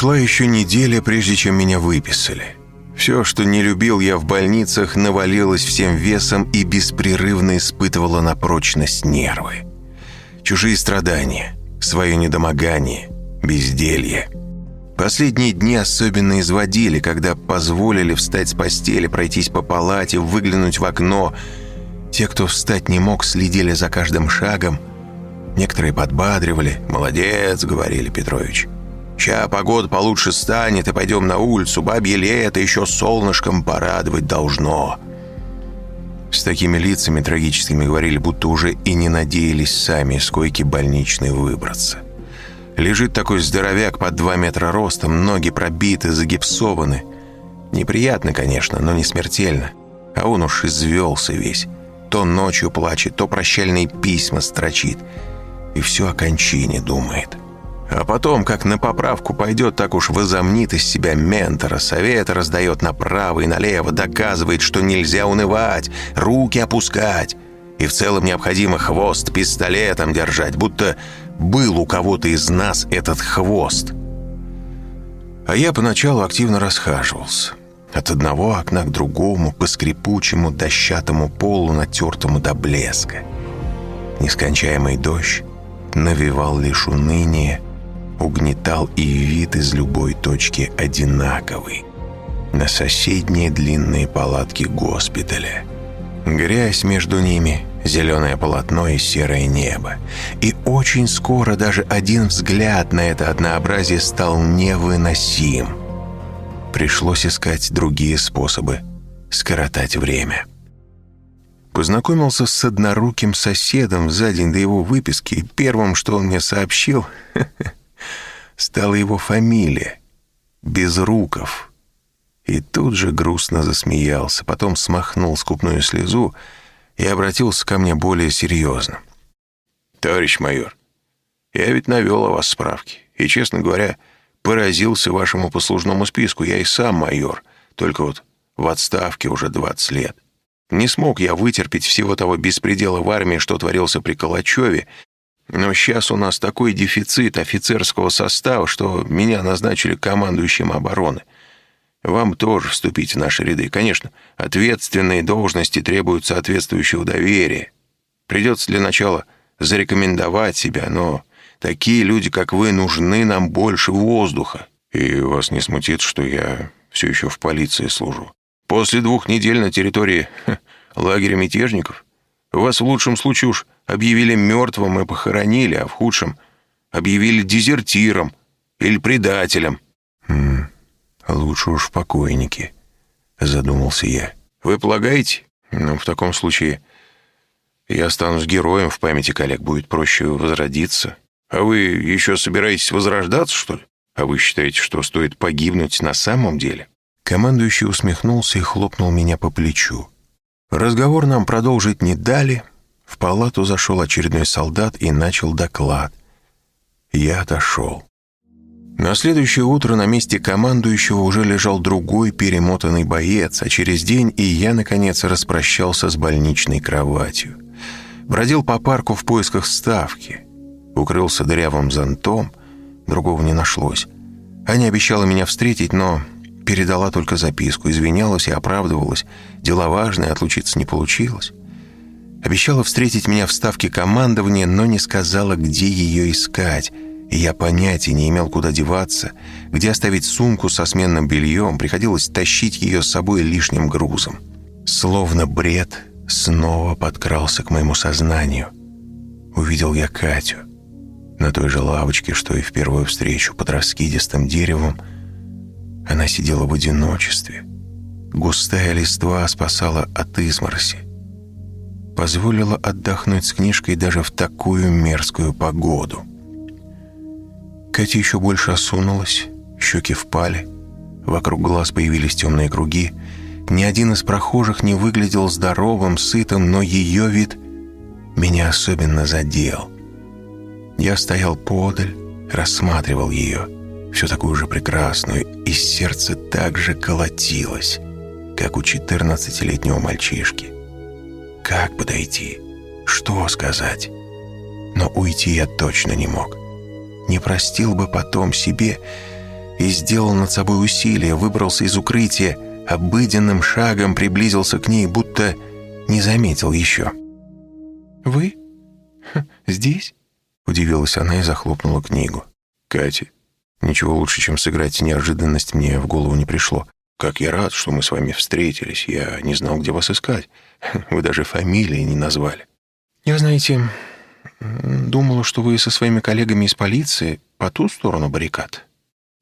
Прошла еще неделя, прежде чем меня выписали. Все, что не любил я в больницах, навалилось всем весом и беспрерывно испытывало на прочность нервы. Чужие страдания, свое недомогание, безделье. Последние дни особенно изводили, когда позволили встать с постели, пройтись по палате, выглянуть в окно. Те, кто встать не мог, следили за каждым шагом. Некоторые подбадривали. «Молодец», — говорили Петрович. Ща погода получше станет, и пойдем на улицу. Бабье лето еще солнышком порадовать должно». С такими лицами трагическими говорили, будто уже и не надеялись сами из койки больничной выбраться. Лежит такой здоровяк под два метра ростом, ноги пробиты, загипсованы. Неприятно, конечно, но не смертельно. А он уж извелся весь. То ночью плачет, то прощальные письма строчит. И все о кончине думает. А потом, как на поправку пойдет, так уж возомнит из себя ментора, совета раздает направо и налево, доказывает, что нельзя унывать, руки опускать. И в целом необходимо хвост пистолетом держать, будто был у кого-то из нас этот хвост. А я поначалу активно расхаживался. От одного окна к другому, по скрипучему дощатому полу, натертому до блеска. Нескончаемый дождь навевал лишь уныние, угнетал и вид из любой точки одинаковый. На соседние длинные палатки госпиталя. Грязь между ними, зеленое полотно и серое небо. И очень скоро даже один взгляд на это однообразие стал невыносим. Пришлось искать другие способы скоротать время. Познакомился с одноруким соседом за день до его выписки, и первым, что он мне сообщил... стала его фамилия — Безруков. И тут же грустно засмеялся, потом смахнул скупную слезу и обратился ко мне более серьезно. «Товарищ майор, я ведь навел о вас справки, и, честно говоря, поразился вашему послужному списку. Я и сам майор, только вот в отставке уже 20 лет. Не смог я вытерпеть всего того беспредела в армии, что творился при Калачеве, но сейчас у нас такой дефицит офицерского состава, что меня назначили командующим обороны. Вам тоже вступить в наши ряды. Конечно, ответственные должности требуют соответствующего доверия. Придется для начала зарекомендовать себя, но такие люди, как вы, нужны нам больше воздуха. И вас не смутит, что я все еще в полиции служу. После двух недель на территории ха, лагеря мятежников вас в лучшем случае уж объявили мертвым и похоронили, а в худшем объявили дезертиром или предателем. «Хм, лучше уж покойники», — задумался я. «Вы полагаете? Ну, в таком случае я останусь героем, в памяти коллег будет проще возродиться. А вы еще собираетесь возрождаться, что ли? А вы считаете, что стоит погибнуть на самом деле?» Командующий усмехнулся и хлопнул меня по плечу. Разговор нам продолжить не дали, в палату зашел очередной солдат и начал доклад. Я отошел. На следующее утро на месте командующего уже лежал другой перемотанный боец, а через день и я, наконец, распрощался с больничной кроватью. Бродил по парку в поисках ставки. Укрылся дырявым зонтом, другого не нашлось. Аня обещала меня встретить, но передала только записку, извинялась и оправдывалась. Дела важные, отлучиться не получилось. Обещала встретить меня в ставке командования, но не сказала, где ее искать. И я понятия не имел, куда деваться, где оставить сумку со сменным бельем. Приходилось тащить ее с собой лишним грузом. Словно бред снова подкрался к моему сознанию. Увидел я Катю. На той же лавочке, что и в первую встречу, под раскидистым деревом, она сидела в одиночестве. Густая листва спасала от измороси позволила отдохнуть с книжкой даже в такую мерзкую погоду. Катя еще больше осунулась, щеки впали, вокруг глаз появились темные круги. Ни один из прохожих не выглядел здоровым, сытым, но ее вид меня особенно задел. Я стоял подаль, рассматривал ее. все такую же прекрасную, и сердце так же колотилось, как у 14-летнего мальчишки. Как подойти? Что сказать? Но уйти я точно не мог. Не простил бы потом себе и сделал над собой усилие, выбрался из укрытия, обыденным шагом приблизился к ней, будто не заметил еще. «Вы? Здесь?» — удивилась она и захлопнула книгу. «Катя, ничего лучше, чем сыграть неожиданность, мне в голову не пришло. Как я рад, что мы с вами встретились. Я не знал, где вас искать. Вы даже фамилии не назвали». «Я, знаете, думала, что вы со своими коллегами из полиции по ту сторону баррикад.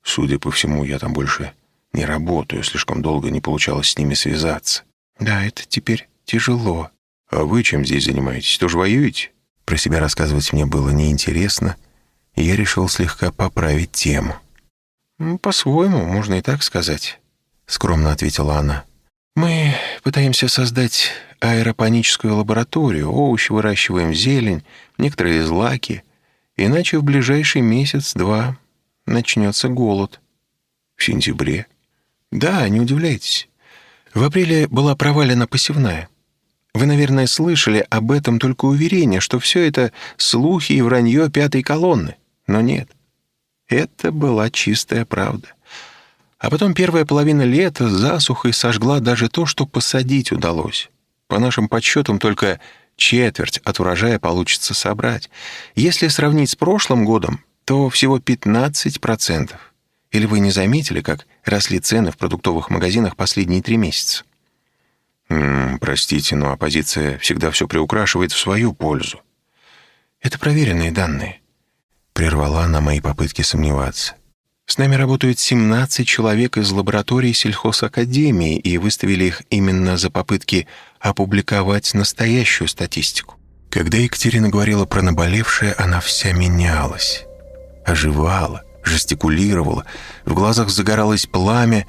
Судя по всему, я там больше не работаю, слишком долго не получалось с ними связаться. Да, это теперь тяжело. А вы чем здесь занимаетесь? Тоже воюете? Про себя рассказывать мне было неинтересно, и я решил слегка поправить тему. «По-своему, можно и так сказать», — скромно ответила она. «Мы пытаемся создать аэропоническую лабораторию, овощи выращиваем, зелень, некоторые злаки, иначе в ближайший месяц-два начнется голод». «В сентябре?» «Да, не удивляйтесь. В апреле была провалена посевная. Вы, наверное, слышали об этом только уверение, что все это слухи и вранье пятой колонны. Но нет. Это была чистая правда. А потом первая половина лета засухой сожгла даже то, что посадить удалось. По нашим подсчетам, только четверть от урожая получится собрать. Если сравнить с прошлым годом, то всего 15%. Или вы не заметили, как росли цены в продуктовых магазинах последние три месяца? М -м, простите, но оппозиция всегда все приукрашивает в свою пользу. Это проверенные данные. Прервала на мои попытки сомневаться. С нами работают 17 человек из лаборатории сельхозакадемии и выставили их именно за попытки опубликовать настоящую статистику. Когда Екатерина говорила про наболевшее, она вся менялась, оживала, жестикулировала, в глазах загоралось пламя,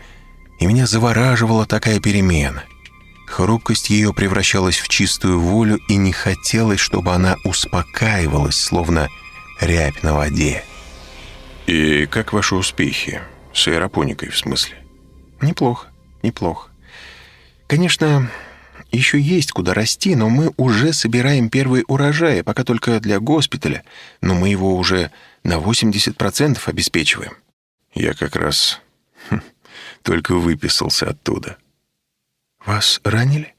и меня завораживала такая перемена — Хрупкость ее превращалась в чистую волю, и не хотелось, чтобы она успокаивалась, словно рябь на воде. «И как ваши успехи? С аэропоникой, в смысле?» «Неплохо, неплохо. Конечно, еще есть куда расти, но мы уже собираем первый урожай, пока только для госпиталя, но мы его уже на 80% обеспечиваем». «Я как раз хм, только выписался оттуда». «Вас ранили?»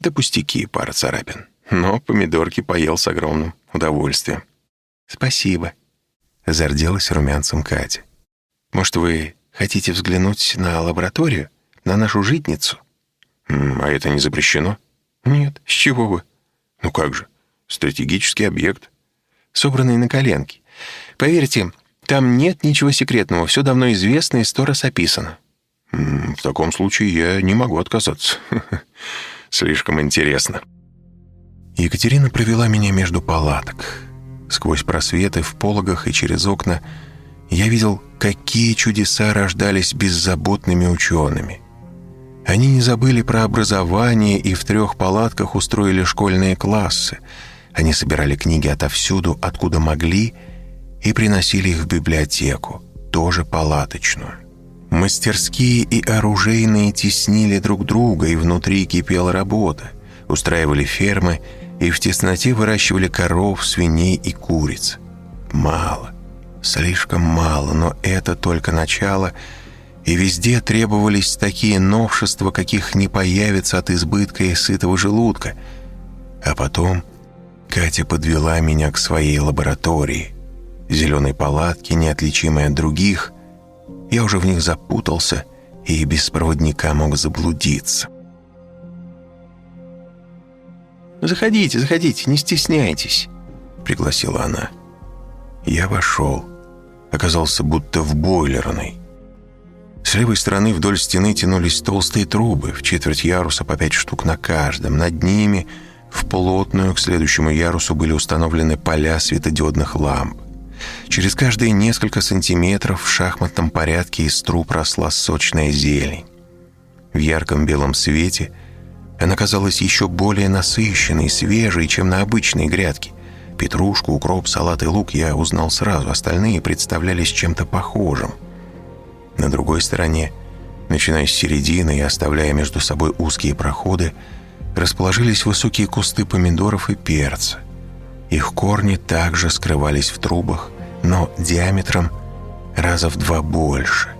«Да пустяки, пара царапин. Но помидорки поел с огромным удовольствием». «Спасибо», — зарделась румянцем Катя. «Может, вы хотите взглянуть на лабораторию, на нашу житницу?» «А это не запрещено?» «Нет, с чего вы?» «Ну как же, стратегический объект». «Собранный на коленке. Поверьте, там нет ничего секретного, все давно известно и сто раз описано». В таком случае я не могу отказаться. Слишком интересно. Екатерина провела меня между палаток. Сквозь просветы в пологах и через окна я видел, какие чудеса рождались беззаботными учеными. Они не забыли про образование и в трех палатках устроили школьные классы. Они собирали книги отовсюду, откуда могли, и приносили их в библиотеку, тоже палаточную. Мастерские и оружейные теснили друг друга, и внутри кипела работа. Устраивали фермы и в тесноте выращивали коров, свиней и куриц. Мало, слишком мало, но это только начало, и везде требовались такие новшества, каких не появится от избытка и сытого желудка. А потом Катя подвела меня к своей лаборатории. Зеленой палатке, неотличимой от других, я уже в них запутался и без проводника мог заблудиться. «Заходите, заходите, не стесняйтесь», — пригласила она. Я вошел. Оказался будто в бойлерной. С левой стороны вдоль стены тянулись толстые трубы, в четверть яруса по пять штук на каждом. Над ними в плотную к следующему ярусу были установлены поля светодиодных ламп. Через каждые несколько сантиметров в шахматном порядке из труб росла сочная зелень. В ярком белом свете она казалась еще более насыщенной, свежей, чем на обычной грядке. Петрушку, укроп, салат и лук я узнал сразу, остальные представлялись чем-то похожим. На другой стороне, начиная с середины и оставляя между собой узкие проходы, расположились высокие кусты помидоров и перца. Их корни также скрывались в трубах, но диаметром раза в два больше.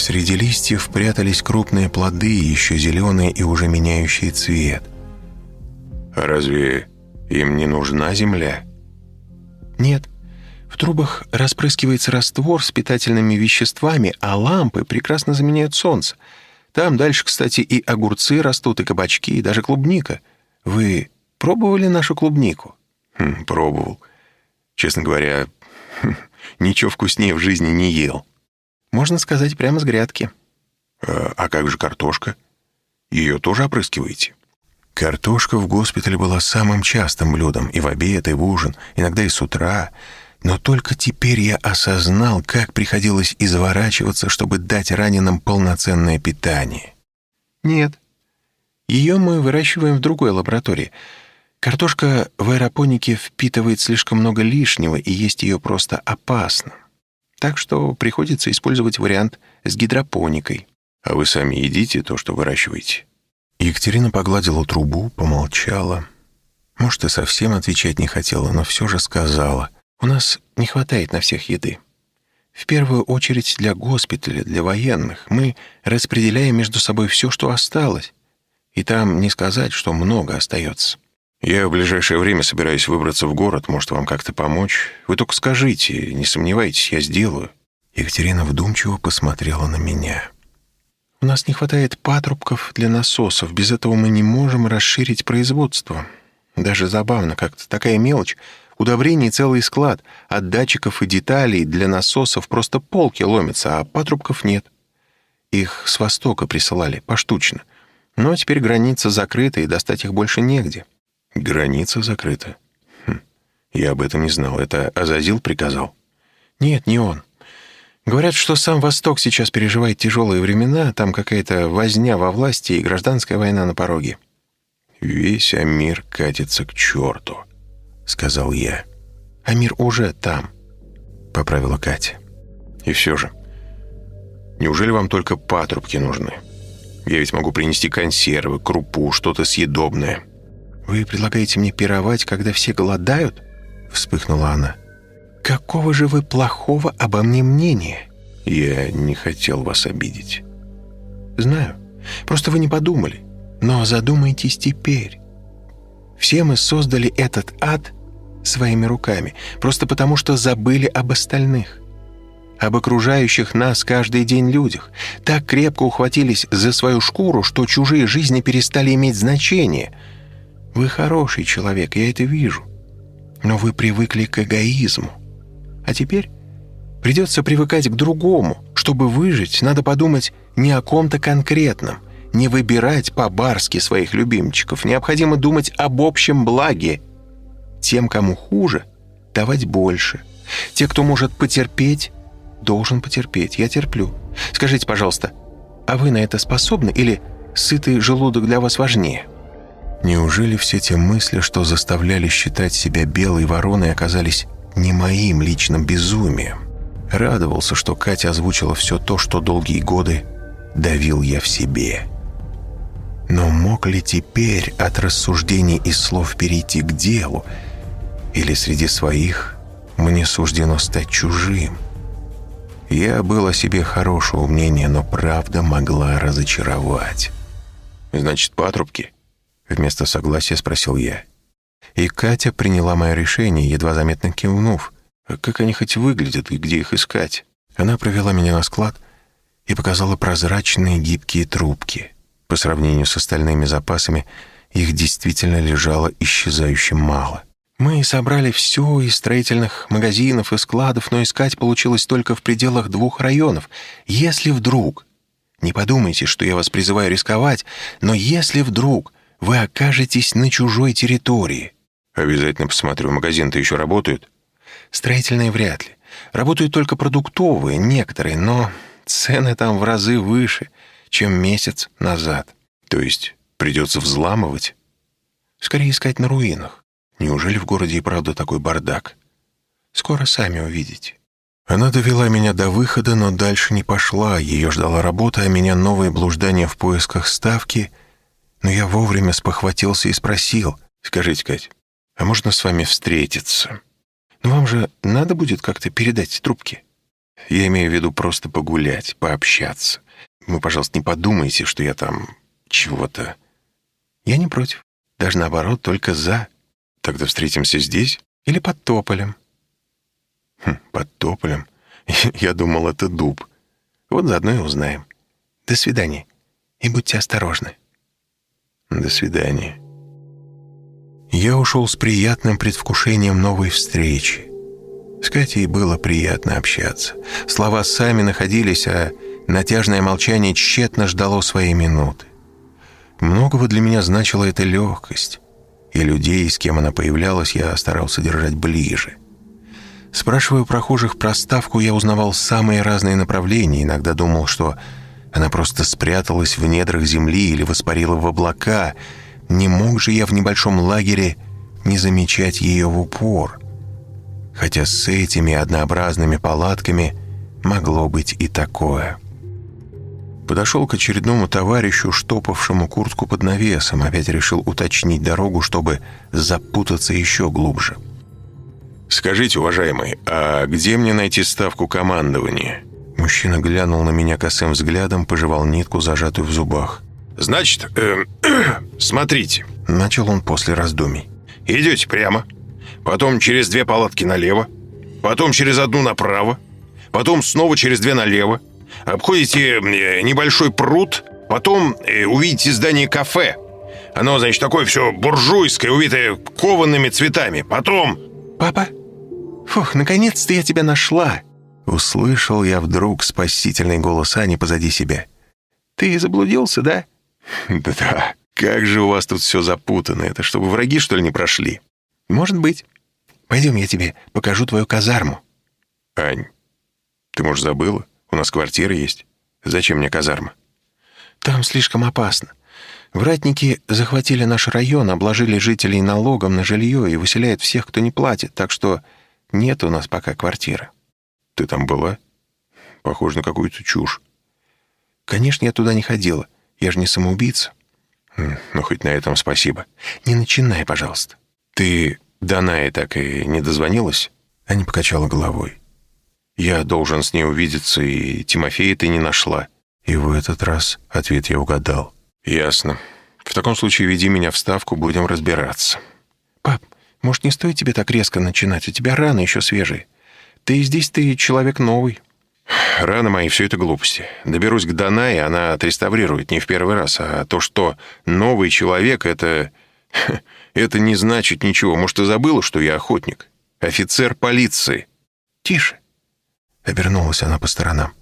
Среди листьев прятались крупные плоды, еще зеленые и уже меняющие цвет. «А разве им не нужна земля?» «Нет. В трубах распрыскивается раствор с питательными веществами, а лампы прекрасно заменяют солнце. Там дальше, кстати, и огурцы растут, и кабачки, и даже клубника. Вы пробовали нашу клубнику?» хм, «Пробовал. Честно говоря, ничего вкуснее в жизни не ел». Можно сказать, прямо с грядки. А, а как же картошка? Ее тоже опрыскиваете? Картошка в госпитале была самым частым блюдом и в обед, и в ужин, иногда и с утра. Но только теперь я осознал, как приходилось изворачиваться, чтобы дать раненым полноценное питание. Нет. Ее мы выращиваем в другой лаборатории. Картошка в аэропонике впитывает слишком много лишнего, и есть ее просто опасно. Так что приходится использовать вариант с гидропоникой. А вы сами едите то, что выращиваете? Екатерина погладила трубу, помолчала. Может, и совсем отвечать не хотела, но все же сказала. «У нас не хватает на всех еды. В первую очередь для госпиталя, для военных. Мы распределяем между собой все, что осталось. И там не сказать, что много остается». Я в ближайшее время собираюсь выбраться в город, может, вам как-то помочь. Вы только скажите, не сомневайтесь, я сделаю». Екатерина вдумчиво посмотрела на меня. «У нас не хватает патрубков для насосов. Без этого мы не можем расширить производство. Даже забавно как-то. Такая мелочь. Удобрений целый склад. От датчиков и деталей для насосов просто полки ломятся, а патрубков нет. Их с востока присылали, поштучно. Но теперь граница закрыта, и достать их больше негде. Граница закрыта. Хм, я об этом не знал. Это Азазил приказал? Нет, не он. Говорят, что сам Восток сейчас переживает тяжелые времена, там какая-то возня во власти и гражданская война на пороге. «Весь Амир катится к черту», — сказал я. «Амир уже там», — поправила Катя. «И все же, неужели вам только патрубки нужны? Я ведь могу принести консервы, крупу, что-то съедобное». «Вы предлагаете мне пировать, когда все голодают?» — вспыхнула она. «Какого же вы плохого обо мне мнения?» «Я не хотел вас обидеть». «Знаю. Просто вы не подумали. Но задумайтесь теперь. Все мы создали этот ад своими руками, просто потому что забыли об остальных, об окружающих нас каждый день людях. Так крепко ухватились за свою шкуру, что чужие жизни перестали иметь значение — вы хороший человек, я это вижу. Но вы привыкли к эгоизму. А теперь придется привыкать к другому. Чтобы выжить, надо подумать не о ком-то конкретном, не выбирать по-барски своих любимчиков. Необходимо думать об общем благе. Тем, кому хуже, давать больше. Те, кто может потерпеть, должен потерпеть. Я терплю. Скажите, пожалуйста, а вы на это способны или сытый желудок для вас важнее?» Неужели все те мысли, что заставляли считать себя белой вороной, оказались не моим личным безумием? Радовался, что Катя озвучила все то, что долгие годы давил я в себе. Но мог ли теперь от рассуждений и слов перейти к делу? Или среди своих мне суждено стать чужим? Я был о себе хорошего мнения, но правда могла разочаровать. «Значит, патрубки?» Вместо согласия спросил я. И Катя приняла мое решение, едва заметно кивнув. «А как они хоть выглядят и где их искать?» Она провела меня на склад и показала прозрачные гибкие трубки. По сравнению с остальными запасами, их действительно лежало исчезающе мало. Мы собрали все из строительных магазинов и складов, но искать получилось только в пределах двух районов. Если вдруг... Не подумайте, что я вас призываю рисковать, но если вдруг вы окажетесь на чужой территории. Обязательно посмотрю, магазины-то еще работают? Строительные вряд ли. Работают только продуктовые, некоторые, но цены там в разы выше, чем месяц назад. То есть придется взламывать? Скорее искать на руинах. Неужели в городе и правда такой бардак? Скоро сами увидите. Она довела меня до выхода, но дальше не пошла. Ее ждала работа, а меня новые блуждания в поисках ставки. Но я вовремя спохватился и спросил. «Скажите, Кать, а можно с вами встретиться?» «Ну вам же надо будет как-то передать трубки?» «Я имею в виду просто погулять, пообщаться. Вы, пожалуйста, не подумайте, что я там чего-то...» «Я не против. Даже наоборот, только за. Тогда встретимся здесь? Или под тополем?» хм, «Под тополем? Я думал, это дуб. Вот заодно и узнаем. До свидания. И будьте осторожны». «До свидания». Я ушел с приятным предвкушением новой встречи. С Катей было приятно общаться. Слова сами находились, а натяжное молчание тщетно ждало своей минуты. Многого для меня значила эта легкость, и людей, с кем она появлялась, я старался держать ближе. Спрашивая прохожих про ставку, я узнавал самые разные направления, иногда думал, что она просто спряталась в недрах земли или воспарила в облака. Не мог же я в небольшом лагере не замечать ее в упор. Хотя с этими однообразными палатками могло быть и такое подошел к очередному товарищу, штопавшему куртку под навесом, опять решил уточнить дорогу, чтобы запутаться еще глубже. «Скажите, уважаемый, а где мне найти ставку командования?» Мужчина глянул на меня косым взглядом, пожевал нитку, зажатую в зубах. «Значит, э, э, смотрите», — начал он после раздумий. «Идете прямо, потом через две палатки налево, потом через одну направо, потом снова через две налево, Обходите э, небольшой пруд, потом э, увидите здание кафе. Оно, значит, такое все буржуйское, увитое коваными цветами. Потом... Папа? Фух, наконец-то я тебя нашла. Услышал я вдруг спасительный голос Ани позади себя. Ты заблудился, да? Да-да. Как же у вас тут все запутано. Это чтобы враги, что ли, не прошли? Может быть. Пойдем, я тебе покажу твою казарму. Ань, ты, может, забыла? У нас квартира есть. Зачем мне казарма?» «Там слишком опасно. Вратники захватили наш район, обложили жителей налогом на жилье и выселяют всех, кто не платит, так что нет у нас пока квартиры». «Ты там была? Похоже на какую-то чушь». «Конечно, я туда не ходила. Я же не самоубийца». «Ну, хоть на этом спасибо». «Не начинай, пожалуйста». «Ты Данае так и не дозвонилась?» Аня покачала головой. Я должен с ней увидеться, и Тимофея ты не нашла». И в этот раз ответ я угадал. «Ясно. В таком случае веди меня в ставку, будем разбираться». «Пап, может, не стоит тебе так резко начинать? У тебя раны еще свежие. Ты здесь, ты человек новый». Раны мои, все это глупости. Доберусь к Данае, она отреставрирует не в первый раз. А то, что новый человек, это... Это не значит ничего. Может, ты забыла, что я охотник? Офицер полиции. Тише. Обернулась она по сторонам.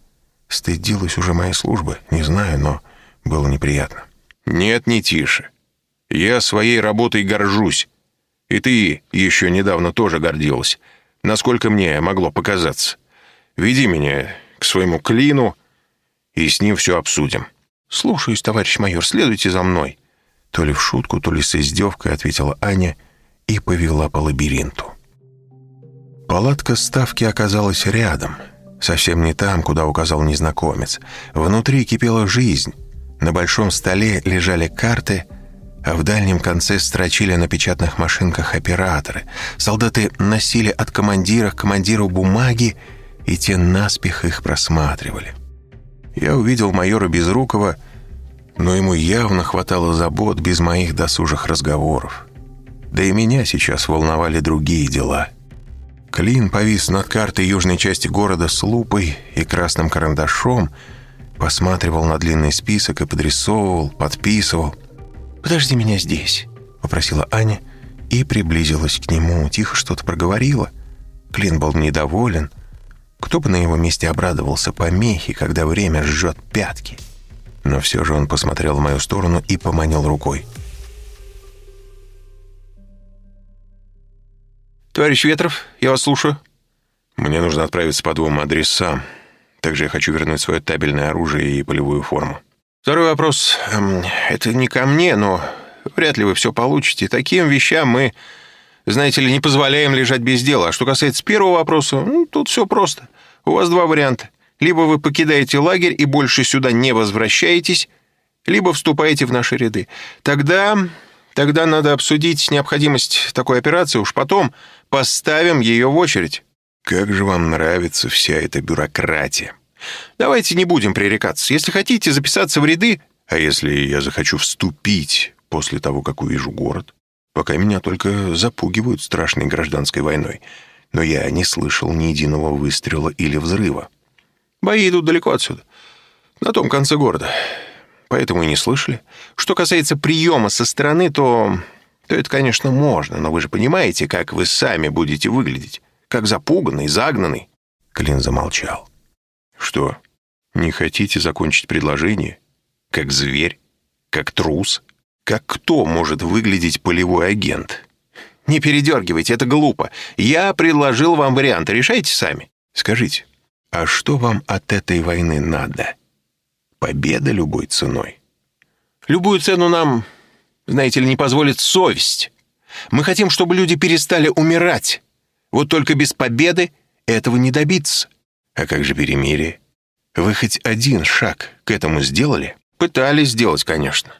Стыдилась уже моей службы, не знаю, но было неприятно. «Нет, не тише. Я своей работой горжусь. И ты еще недавно тоже гордилась, насколько мне могло показаться. Веди меня к своему клину, и с ним все обсудим». «Слушаюсь, товарищ майор, следуйте за мной». То ли в шутку, то ли с издевкой ответила Аня и повела по лабиринту. Палатка ставки оказалась рядом, совсем не там, куда указал незнакомец. Внутри кипела жизнь. На большом столе лежали карты, а в дальнем конце строчили на печатных машинках операторы. Солдаты носили от командира к командиру бумаги, и те наспех их просматривали. Я увидел майора Безрукова, но ему явно хватало забот без моих досужих разговоров. Да и меня сейчас волновали другие дела — Клин повис над картой южной части города с лупой и красным карандашом, посматривал на длинный список и подрисовывал, подписывал. «Подожди меня здесь», — попросила Аня и приблизилась к нему, тихо что-то проговорила. Клин был недоволен. Кто бы на его месте обрадовался помехе, когда время жжет пятки. Но все же он посмотрел в мою сторону и поманил рукой. «Товарищ Ветров, я вас слушаю». «Мне нужно отправиться по двум адресам. Также я хочу вернуть свое табельное оружие и полевую форму». «Второй вопрос. Эм, это не ко мне, но вряд ли вы все получите. Таким вещам мы, знаете ли, не позволяем лежать без дела. А что касается первого вопроса, ну, тут все просто. У вас два варианта. Либо вы покидаете лагерь и больше сюда не возвращаетесь, либо вступаете в наши ряды. Тогда... Тогда надо обсудить необходимость такой операции, уж потом поставим ее в очередь. Как же вам нравится вся эта бюрократия? Давайте не будем пререкаться. Если хотите записаться в ряды... А если я захочу вступить после того, как увижу город? Пока меня только запугивают страшной гражданской войной. Но я не слышал ни единого выстрела или взрыва. Бои идут далеко отсюда. На том конце города. Поэтому и не слышали. Что касается приема со стороны, то... То это, конечно, можно, но вы же понимаете, как вы сами будете выглядеть. Как запуганный, загнанный. Клин замолчал. Что, не хотите закончить предложение? Как зверь? Как трус? Как кто может выглядеть полевой агент? Не передергивайте, это глупо. Я предложил вам варианты, решайте сами. Скажите, а что вам от этой войны надо? Победа любой ценой? Любую цену нам, знаете ли, не позволит совесть. Мы хотим, чтобы люди перестали умирать. Вот только без победы этого не добиться. А как же перемирие? Вы хоть один шаг к этому сделали? Пытались сделать, конечно.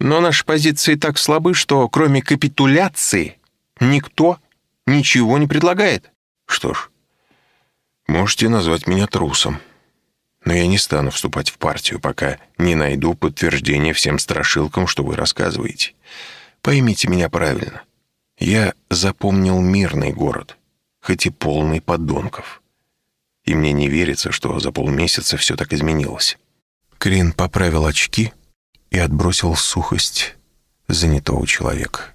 Но наши позиции так слабы, что кроме капитуляции никто ничего не предлагает. Что ж, можете назвать меня трусом. Но я не стану вступать в партию, пока не найду подтверждения всем страшилкам, что вы рассказываете. Поймите меня правильно. Я запомнил мирный город, хоть и полный подонков. И мне не верится, что за полмесяца все так изменилось. Крин поправил очки и отбросил сухость занятого человека.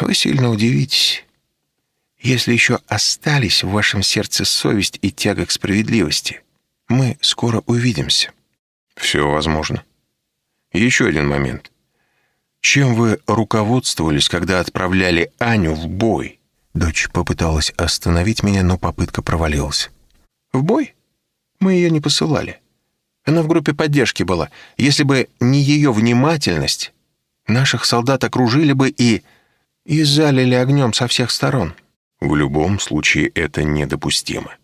«Вы сильно удивитесь, если еще остались в вашем сердце совесть и тяга к справедливости. Мы скоро увидимся». «Все возможно. Еще один момент. Чем вы руководствовались, когда отправляли Аню в бой?» Дочь попыталась остановить меня, но попытка провалилась. «В бой? Мы ее не посылали. Она в группе поддержки была. Если бы не ее внимательность, наших солдат окружили бы и... и залили огнем со всех сторон». В любом случае это недопустимо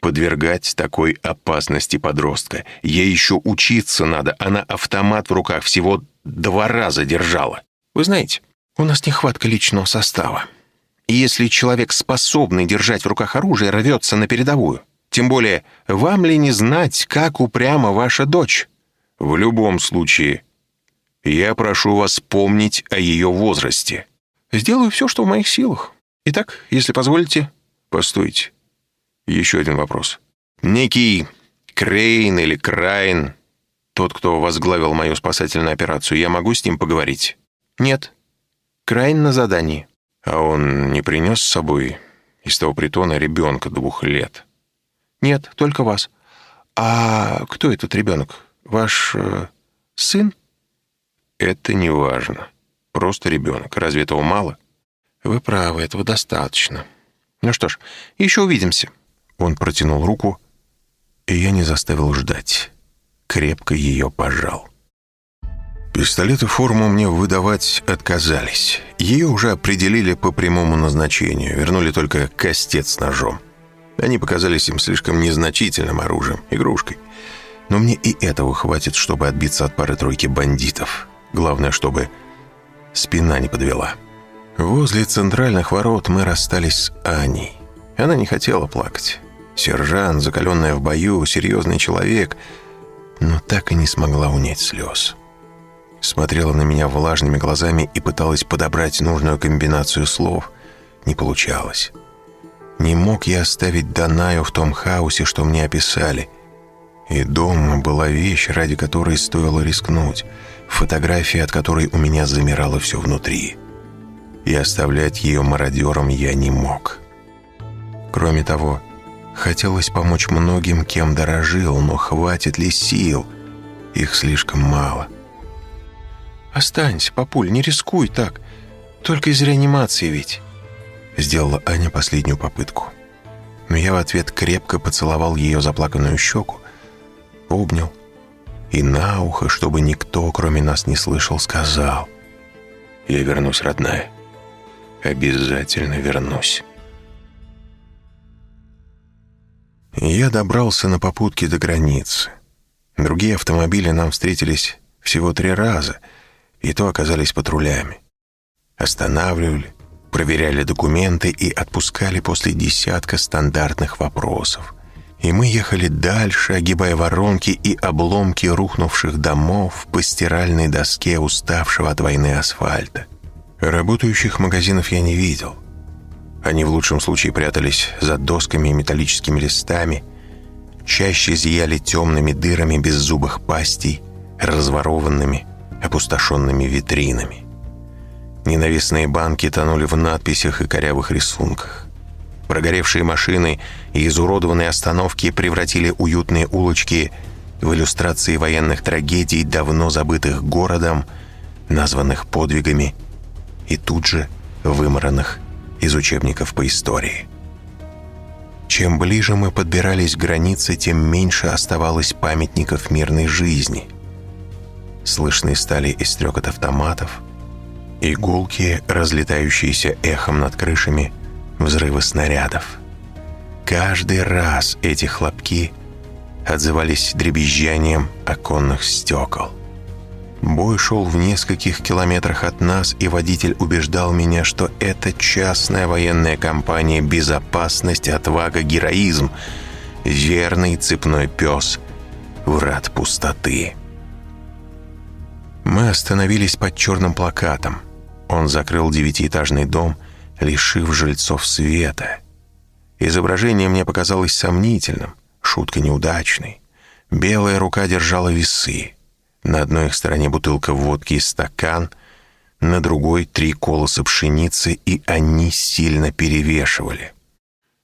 подвергать такой опасности подростка. Ей еще учиться надо, она автомат в руках всего два раза держала. Вы знаете, у нас нехватка личного состава. И если человек, способный держать в руках оружие, рвется на передовую, тем более, вам ли не знать, как упряма ваша дочь? В любом случае, я прошу вас помнить о ее возрасте. Сделаю все, что в моих силах. Итак, если позволите... Постойте. Еще один вопрос. Некий Крейн или Крайн, тот, кто возглавил мою спасательную операцию, я могу с ним поговорить? Нет. Крайн на задании. А он не принес с собой из того притона ребенка двух лет? Нет, только вас. А кто этот ребенок? Ваш э, сын? Это не важно. Просто ребенок. Разве этого мало? Вы правы, этого достаточно. Ну что ж, еще увидимся. Он протянул руку, и я не заставил ждать. Крепко ее пожал. Пистолет и форму мне выдавать отказались. Ее уже определили по прямому назначению, вернули только кастет с ножом. Они показались им слишком незначительным оружием, игрушкой. Но мне и этого хватит, чтобы отбиться от пары-тройки бандитов. Главное, чтобы спина не подвела. Возле центральных ворот мы расстались с Аней. Она не хотела плакать. Сержант, закаленная в бою, серьезный человек, но так и не смогла унять слез. Смотрела на меня влажными глазами и пыталась подобрать нужную комбинацию слов. Не получалось. Не мог я оставить Данаю в том хаосе, что мне описали. И дома была вещь, ради которой стоило рискнуть. Фотография, от которой у меня замирало все внутри. И оставлять ее мародером я не мог. Кроме того, Хотелось помочь многим, кем дорожил, но хватит ли сил? Их слишком мало. «Останься, папуль, не рискуй так. Только из реанимации ведь». Сделала Аня последнюю попытку. Но я в ответ крепко поцеловал ее заплаканную щеку, обнял и на ухо, чтобы никто, кроме нас, не слышал, сказал «Я вернусь, родная. Обязательно вернусь». Я добрался на попутке до границы. Другие автомобили нам встретились всего три раза, и то оказались патрулями. Останавливали, проверяли документы и отпускали после десятка стандартных вопросов. И мы ехали дальше, огибая воронки и обломки рухнувших домов по стиральной доске уставшего от войны асфальта. Работающих магазинов я не видел. Они в лучшем случае прятались за досками и металлическими листами, чаще зияли темными дырами беззубых пастей, разворованными, опустошенными витринами. Ненавистные банки тонули в надписях и корявых рисунках. Прогоревшие машины и изуродованные остановки превратили уютные улочки в иллюстрации военных трагедий, давно забытых городом, названных подвигами и тут же вымаранных из учебников по истории. Чем ближе мы подбирались к границе, тем меньше оставалось памятников мирной жизни. Слышны стали и стрекот автоматов, игулки, разлетающиеся эхом над крышами, взрывы снарядов. Каждый раз эти хлопки отзывались дребезжанием оконных стекол. Бой шел в нескольких километрах от нас, и водитель убеждал меня, что это частная военная компания «Безопасность, отвага, героизм», верный цепной пес, врат пустоты. Мы остановились под черным плакатом. Он закрыл девятиэтажный дом, лишив жильцов света. Изображение мне показалось сомнительным, шутка неудачной. Белая рука держала весы. На одной их стороне бутылка водки и стакан, на другой три колоса пшеницы, и они сильно перевешивали.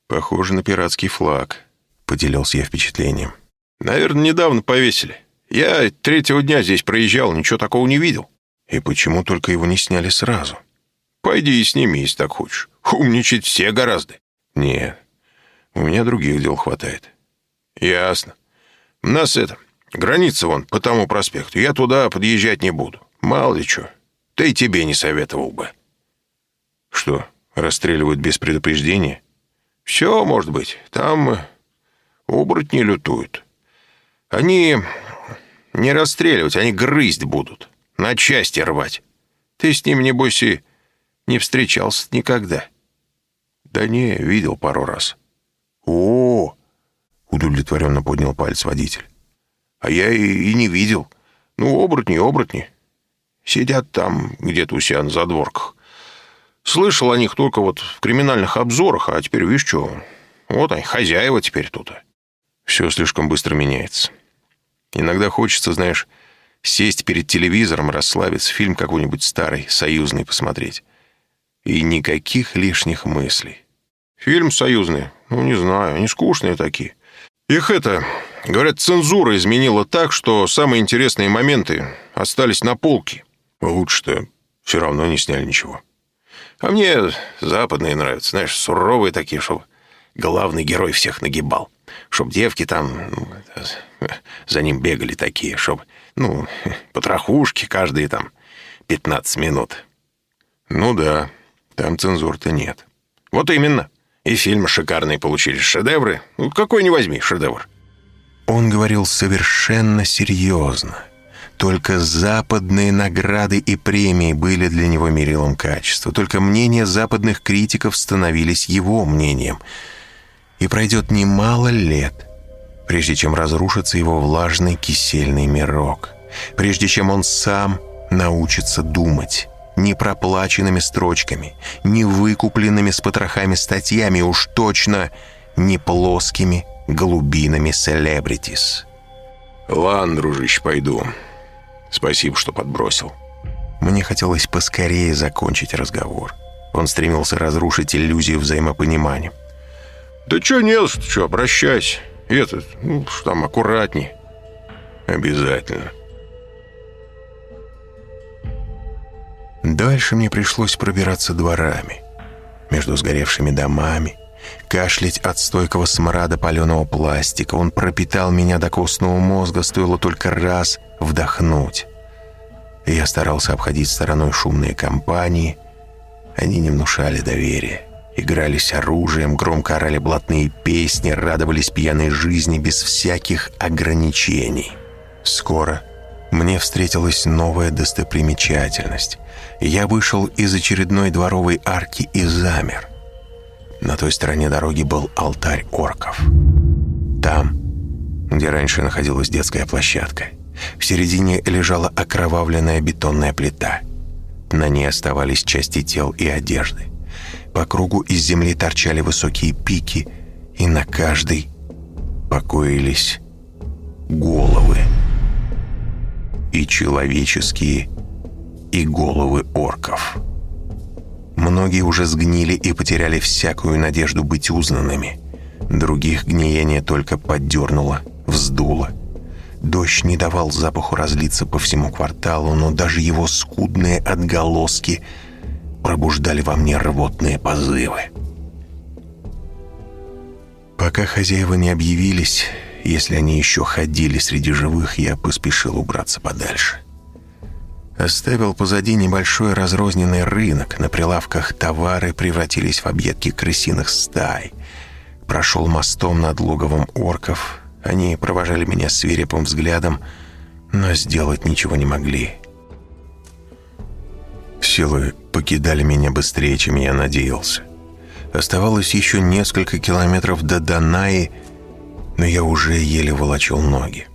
«Похоже на пиратский флаг», — поделился я впечатлением. «Наверное, недавно повесили. Я третьего дня здесь проезжал, ничего такого не видел». «И почему только его не сняли сразу?» «Пойди и сними, если так хочешь. Умничать все гораздо». «Нет, у меня других дел хватает». «Ясно. У нас это, граница вон, по тому проспекту. Я туда подъезжать не буду. Мало ли что. Да и тебе не советовал бы». «Что, расстреливают без предупреждения?» «Все, может быть. Там оборотни лютуют. Они не расстреливать, они грызть будут на части рвать. Ты с ним, небось, и не встречался никогда». «Да не, видел пару раз». «О!» — удовлетворенно поднял палец водитель. «А я и, и не видел. Ну, оборотни, оборотни. Сидят там где-то у себя на задворках. Слышал о них только вот в криминальных обзорах, а теперь, видишь, что... Вот они, хозяева теперь тут. Все слишком быстро меняется. Иногда хочется, знаешь, сесть перед телевизором, расслабиться, фильм какой-нибудь старый, союзный посмотреть. И никаких лишних мыслей. Фильм союзный? Ну, не знаю, они скучные такие. Их это, говорят, цензура изменила так, что самые интересные моменты остались на полке. Лучше-то все равно не сняли ничего. А мне западные нравятся, знаешь, суровые такие, чтобы главный герой всех нагибал. Чтоб девки там ну, за ним бегали такие, чтоб ну, потрохушки каждые там 15 минут. Ну да, там цензур-то нет. Вот именно. И фильмы шикарные получились, шедевры. Ну, какой не возьми шедевр. Он говорил совершенно серьезно. Только западные награды и премии были для него мерилом качества. Только мнения западных критиков становились его мнением. И пройдет немало лет — прежде чем разрушится его влажный кисельный мирок, прежде чем он сам научится думать не проплаченными строчками, не выкупленными с потрохами статьями, уж точно не плоскими голубинами селебритис. «Ладно, дружище, пойду. Спасибо, что подбросил». Мне хотелось поскорее закончить разговор. Он стремился разрушить иллюзию взаимопонимания. «Да чё не за что, чё, Этот, ну, что там, аккуратней. Обязательно. Дальше мне пришлось пробираться дворами, между сгоревшими домами, кашлять от стойкого смрада паленого пластика. Он пропитал меня до костного мозга, стоило только раз вдохнуть. я старался обходить стороной шумные компании. Они не внушали доверия. Игрались оружием, громко орали блатные песни, радовались пьяной жизни без всяких ограничений. Скоро мне встретилась новая достопримечательность. Я вышел из очередной дворовой арки и замер. На той стороне дороги был алтарь орков. Там, где раньше находилась детская площадка, в середине лежала окровавленная бетонная плита. На ней оставались части тел и одежды. По кругу из земли торчали высокие пики, и на каждой покоились головы. И человеческие, и головы орков. Многие уже сгнили и потеряли всякую надежду быть узнанными. Других гниение только поддернуло, вздуло. Дождь не давал запаху разлиться по всему кварталу, но даже его скудные отголоски пробуждали во мне рвотные позывы. Пока хозяева не объявились, если они еще ходили среди живых, я поспешил убраться подальше. Оставил позади небольшой разрозненный рынок. На прилавках товары превратились в объедки крысиных стай. Прошел мостом над логовом орков. Они провожали меня свирепым взглядом, но сделать ничего не могли. Силы покидали меня быстрее, чем я надеялся. Оставалось еще несколько километров до Данаи, но я уже еле волочил ноги.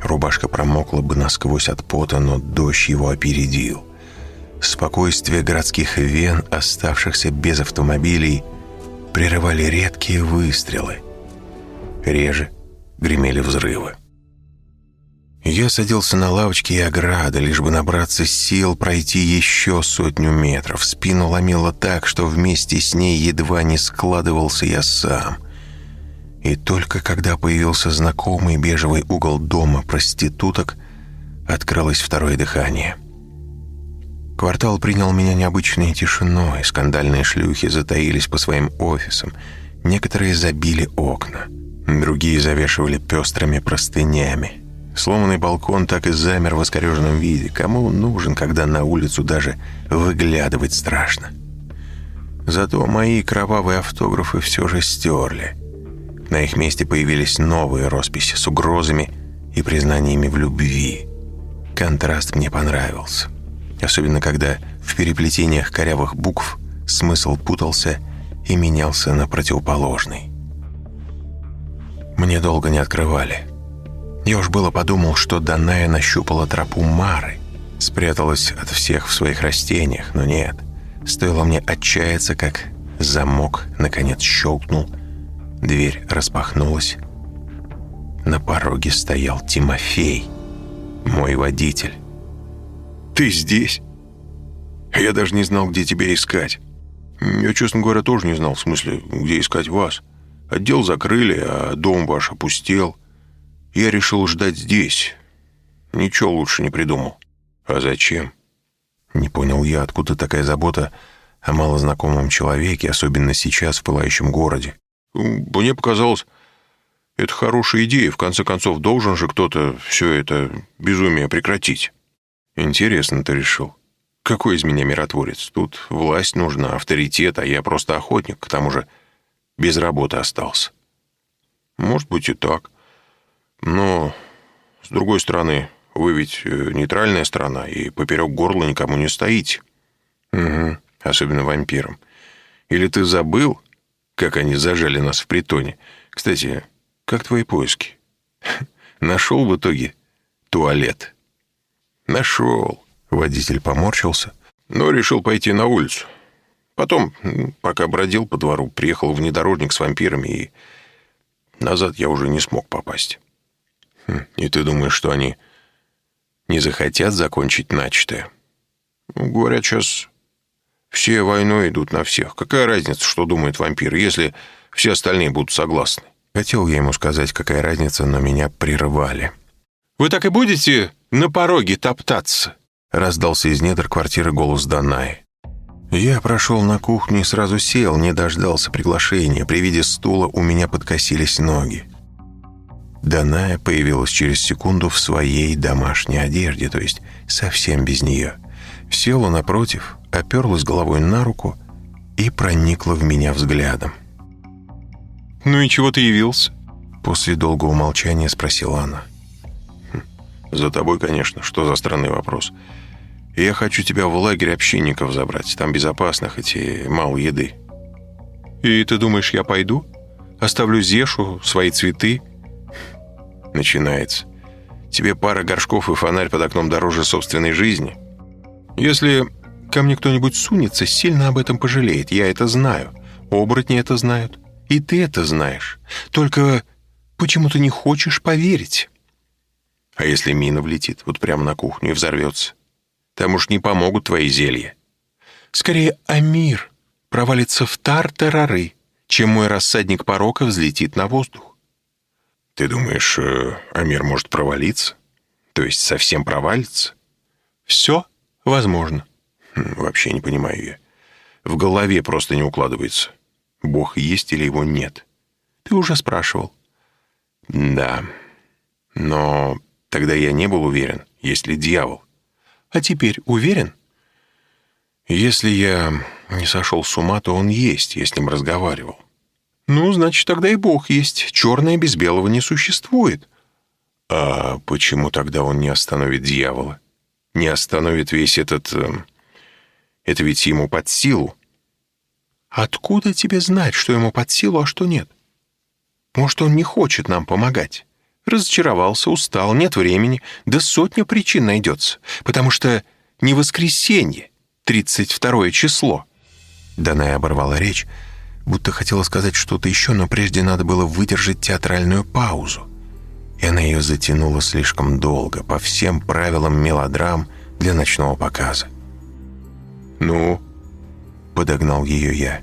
Рубашка промокла бы насквозь от пота, но дождь его опередил. Спокойствие городских вен, оставшихся без автомобилей, прерывали редкие выстрелы. Реже гремели взрывы. Я садился на лавочке и ограды, лишь бы набраться сил пройти еще сотню метров. Спину ломило так, что вместе с ней едва не складывался я сам. И только когда появился знакомый бежевый угол дома проституток, открылось второе дыхание. Квартал принял меня необычной тишиной, скандальные шлюхи затаились по своим офисам, некоторые забили окна, другие завешивали пестрыми простынями. Сломанный балкон так и замер в искореженном виде. Кому он нужен, когда на улицу даже выглядывать страшно? Зато мои кровавые автографы все же стерли – на их месте появились новые росписи с угрозами и признаниями в любви. Контраст мне понравился. Особенно, когда в переплетениях корявых букв смысл путался и менялся на противоположный. Мне долго не открывали. Я уж было подумал, что Даная нащупала тропу Мары, спряталась от всех в своих растениях, но нет. Стоило мне отчаяться, как замок наконец щелкнул, Дверь распахнулась. На пороге стоял Тимофей, мой водитель. «Ты здесь? Я даже не знал, где тебя искать. Я, честно говоря, тоже не знал, в смысле, где искать вас. Отдел закрыли, а дом ваш опустел. Я решил ждать здесь. Ничего лучше не придумал. А зачем?» Не понял я, откуда такая забота о малознакомом человеке, особенно сейчас в пылающем городе. Мне показалось, это хорошая идея. В конце концов, должен же кто-то все это безумие прекратить. Интересно ты решил. Какой из меня миротворец? Тут власть нужна, авторитет, а я просто охотник, к тому же без работы остался. Может быть и так. Но, с другой стороны, вы ведь э, нейтральная страна, и поперек горла никому не стоите. Угу, особенно вампирам. Или ты забыл, как они зажали нас в притоне. Кстати, как твои поиски? Нашел в итоге туалет? Нашел. Водитель поморщился, но решил пойти на улицу. Потом, пока бродил по двору, приехал внедорожник с вампирами, и назад я уже не смог попасть. Хм, и ты думаешь, что они не захотят закончить начатое? Ну, говорят, сейчас все войной идут на всех. Какая разница, что думает вампир, если все остальные будут согласны? Хотел я ему сказать, какая разница, но меня прерывали. «Вы так и будете на пороге топтаться?» Раздался из недр квартиры голос Данаи. Я прошел на кухню и сразу сел, не дождался приглашения. При виде стула у меня подкосились ноги. Даная появилась через секунду в своей домашней одежде, то есть совсем без нее. Села напротив, оперлась головой на руку и проникла в меня взглядом. «Ну и чего ты явился?» После долгого молчания спросила она. «Хм, «За тобой, конечно. Что за странный вопрос? Я хочу тебя в лагерь общинников забрать. Там безопасно, хоть и мало еды». «И ты думаешь, я пойду? Оставлю Зешу, свои цветы?» Начинается. Тебе пара горшков и фонарь под окном дороже собственной жизни. Если ко мне кто-нибудь сунется, сильно об этом пожалеет. Я это знаю. Оборотни это знают. И ты это знаешь. Только почему ты не хочешь поверить? А если мина влетит вот прямо на кухню и взорвется? Там уж не помогут твои зелья. Скорее, Амир провалится в тар-тарары, чем мой рассадник порока взлетит на воздух. Ты думаешь, э, Амир может провалиться? То есть совсем провалится? Все возможно. Хм, вообще не понимаю я. В голове просто не укладывается. Бог есть или его нет? Ты уже спрашивал. Да. Но тогда я не был уверен, есть ли дьявол. А теперь уверен? Если я не сошел с ума, то он есть, я с ним разговаривал. Ну, значит, тогда и Бог есть. Черное без белого не существует. А почему тогда он не остановит дьявола? Не остановит весь этот... Э, это ведь ему под силу. Откуда тебе знать, что ему под силу, а что нет? Может, он не хочет нам помогать? Разочаровался, устал, нет времени, да сотня причин найдется, потому что не воскресенье, 32 число. Даная оборвала речь, будто хотела сказать что-то еще, но прежде надо было выдержать театральную паузу. И она ее затянула слишком долго, по всем правилам мелодрам для ночного показа. «Ну?» — подогнал ее я.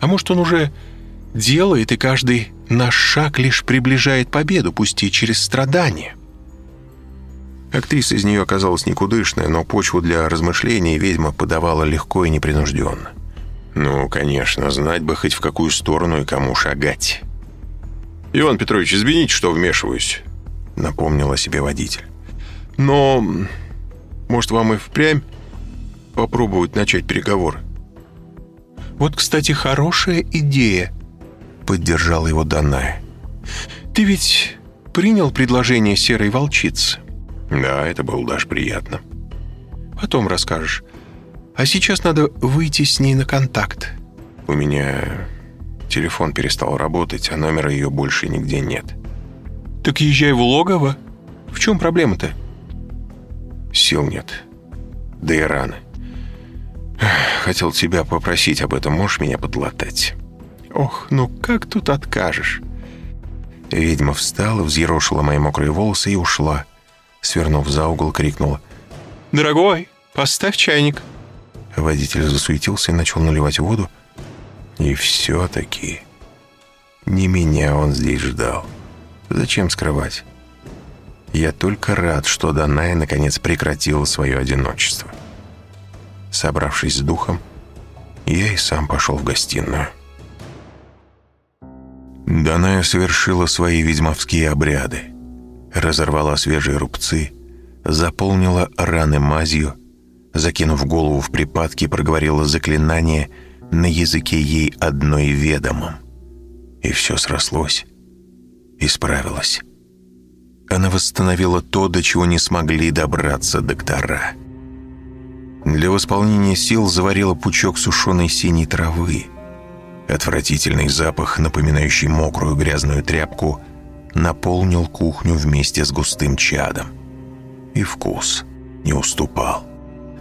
«А может, он уже делает, и каждый наш шаг лишь приближает победу, пусть и через страдания?» Актриса из нее оказалась никудышная, но почву для размышлений ведьма подавала легко и непринужденно. «Ну, конечно, знать бы хоть в какую сторону и кому шагать». «Иван Петрович, извините, что вмешиваюсь», — напомнил о себе водитель. «Но, может, вам и впрямь попробовать начать переговоры?» «Вот, кстати, хорошая идея», — поддержала его Даная. «Ты ведь принял предложение серой волчицы?» «Да, это было даже приятно». «Потом расскажешь. А сейчас надо выйти с ней на контакт». «У меня телефон перестал работать, а номера ее больше нигде нет». «Так езжай в логово. В чем проблема-то?» «Сил нет. Да и рано. Хотел тебя попросить об этом, можешь меня подлатать?» «Ох, ну как тут откажешь?» Ведьма встала, взъерошила мои мокрые волосы и ушла. Свернув за угол, крикнула. «Дорогой, поставь чайник». Водитель засуетился и начал наливать воду. И все-таки не меня он здесь ждал. Зачем скрывать? Я только рад, что Даная наконец прекратила свое одиночество. Собравшись с духом, я и сам пошел в гостиную. Даная совершила свои ведьмовские обряды. Разорвала свежие рубцы, заполнила раны мазью, закинув голову в припадки, проговорила заклинание на языке ей одной ведомом. И все срослось, исправилось. Она восстановила то, до чего не смогли добраться доктора. Для восполнения сил заварила пучок сушеной синей травы. Отвратительный запах, напоминающий мокрую грязную тряпку, наполнил кухню вместе с густым чадом. И вкус не уступал.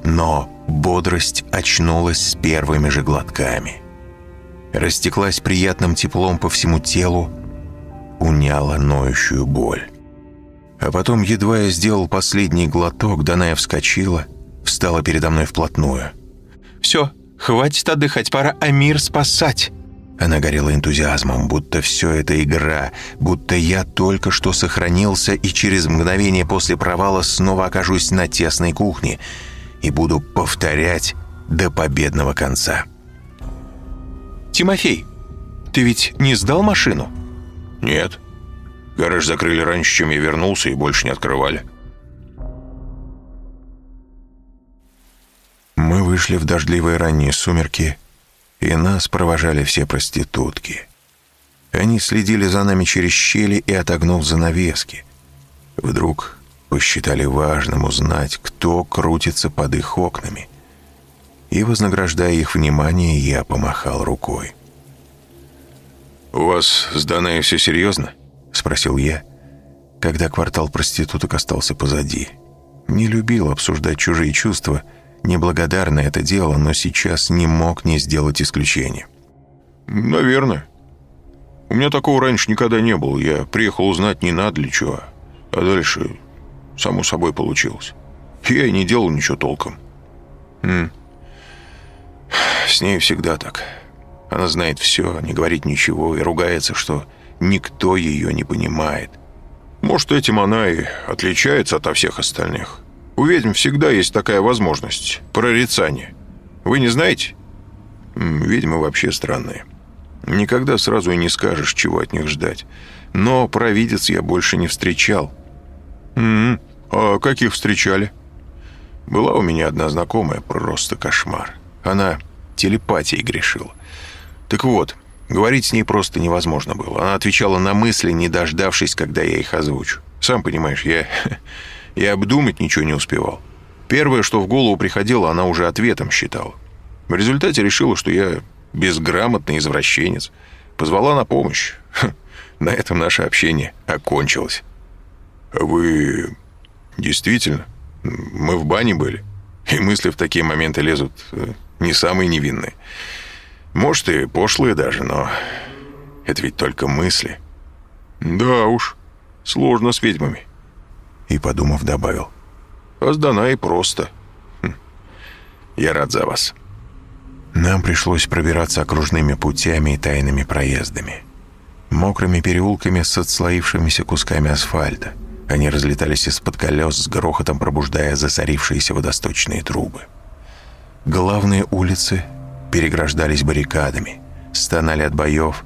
Но бодрость очнулась с первыми же глотками. Растеклась приятным теплом по всему телу, уняла ноющую боль. А потом, едва я сделал последний глоток, Даная вскочила, встала передо мной вплотную. «Все, хватит отдыхать, пора Амир спасать!» Она горела энтузиазмом, будто все это игра, будто я только что сохранился и через мгновение после провала снова окажусь на тесной кухне и буду повторять до победного конца. «Тимофей, ты ведь не сдал машину?» «Нет. Гараж закрыли раньше, чем я вернулся, и больше не открывали». Мы вышли в дождливые ранние сумерки, и нас провожали все проститутки. Они следили за нами через щели и отогнув занавески. Вдруг посчитали важным узнать, кто крутится под их окнами. И, вознаграждая их внимание, я помахал рукой. «У вас с Даной все серьезно?» — спросил я, когда квартал проституток остался позади. Не любил обсуждать чужие чувства, неблагодарно это дело, но сейчас не мог не сделать исключение. «Наверное. У меня такого раньше никогда не было. Я приехал узнать не надо ли чего, а дальше само собой получилось. Я и не делал ничего толком». М. С ней всегда так. Она знает все, не говорит ничего и ругается, что никто ее не понимает. Может, этим она и отличается от всех остальных. У ведьм всегда есть такая возможность – прорицание. Вы не знаете? Ведьмы вообще странные. Никогда сразу и не скажешь, чего от них ждать. Но провидец я больше не встречал. -м, а каких встречали? Была у меня одна знакомая, просто кошмар. Она телепатией грешила. Так вот, Говорить с ней просто невозможно было. Она отвечала на мысли, не дождавшись, когда я их озвучу. Сам понимаешь, я, я обдумать ничего не успевал. Первое, что в голову приходило, она уже ответом считала. В результате решила, что я безграмотный извращенец. Позвала на помощь. На этом наше общение окончилось. Вы действительно? Мы в бане были. И мысли в такие моменты лезут э, не самые невинные. Может, и пошлые даже, но это ведь только мысли. Да уж, сложно с ведьмами. И, подумав, добавил. А и просто. Хм. Я рад за вас. Нам пришлось пробираться окружными путями и тайными проездами. Мокрыми переулками с отслоившимися кусками асфальта. Они разлетались из-под колес с грохотом, пробуждая засорившиеся водосточные трубы. Главные улицы переграждались баррикадами, стонали от боев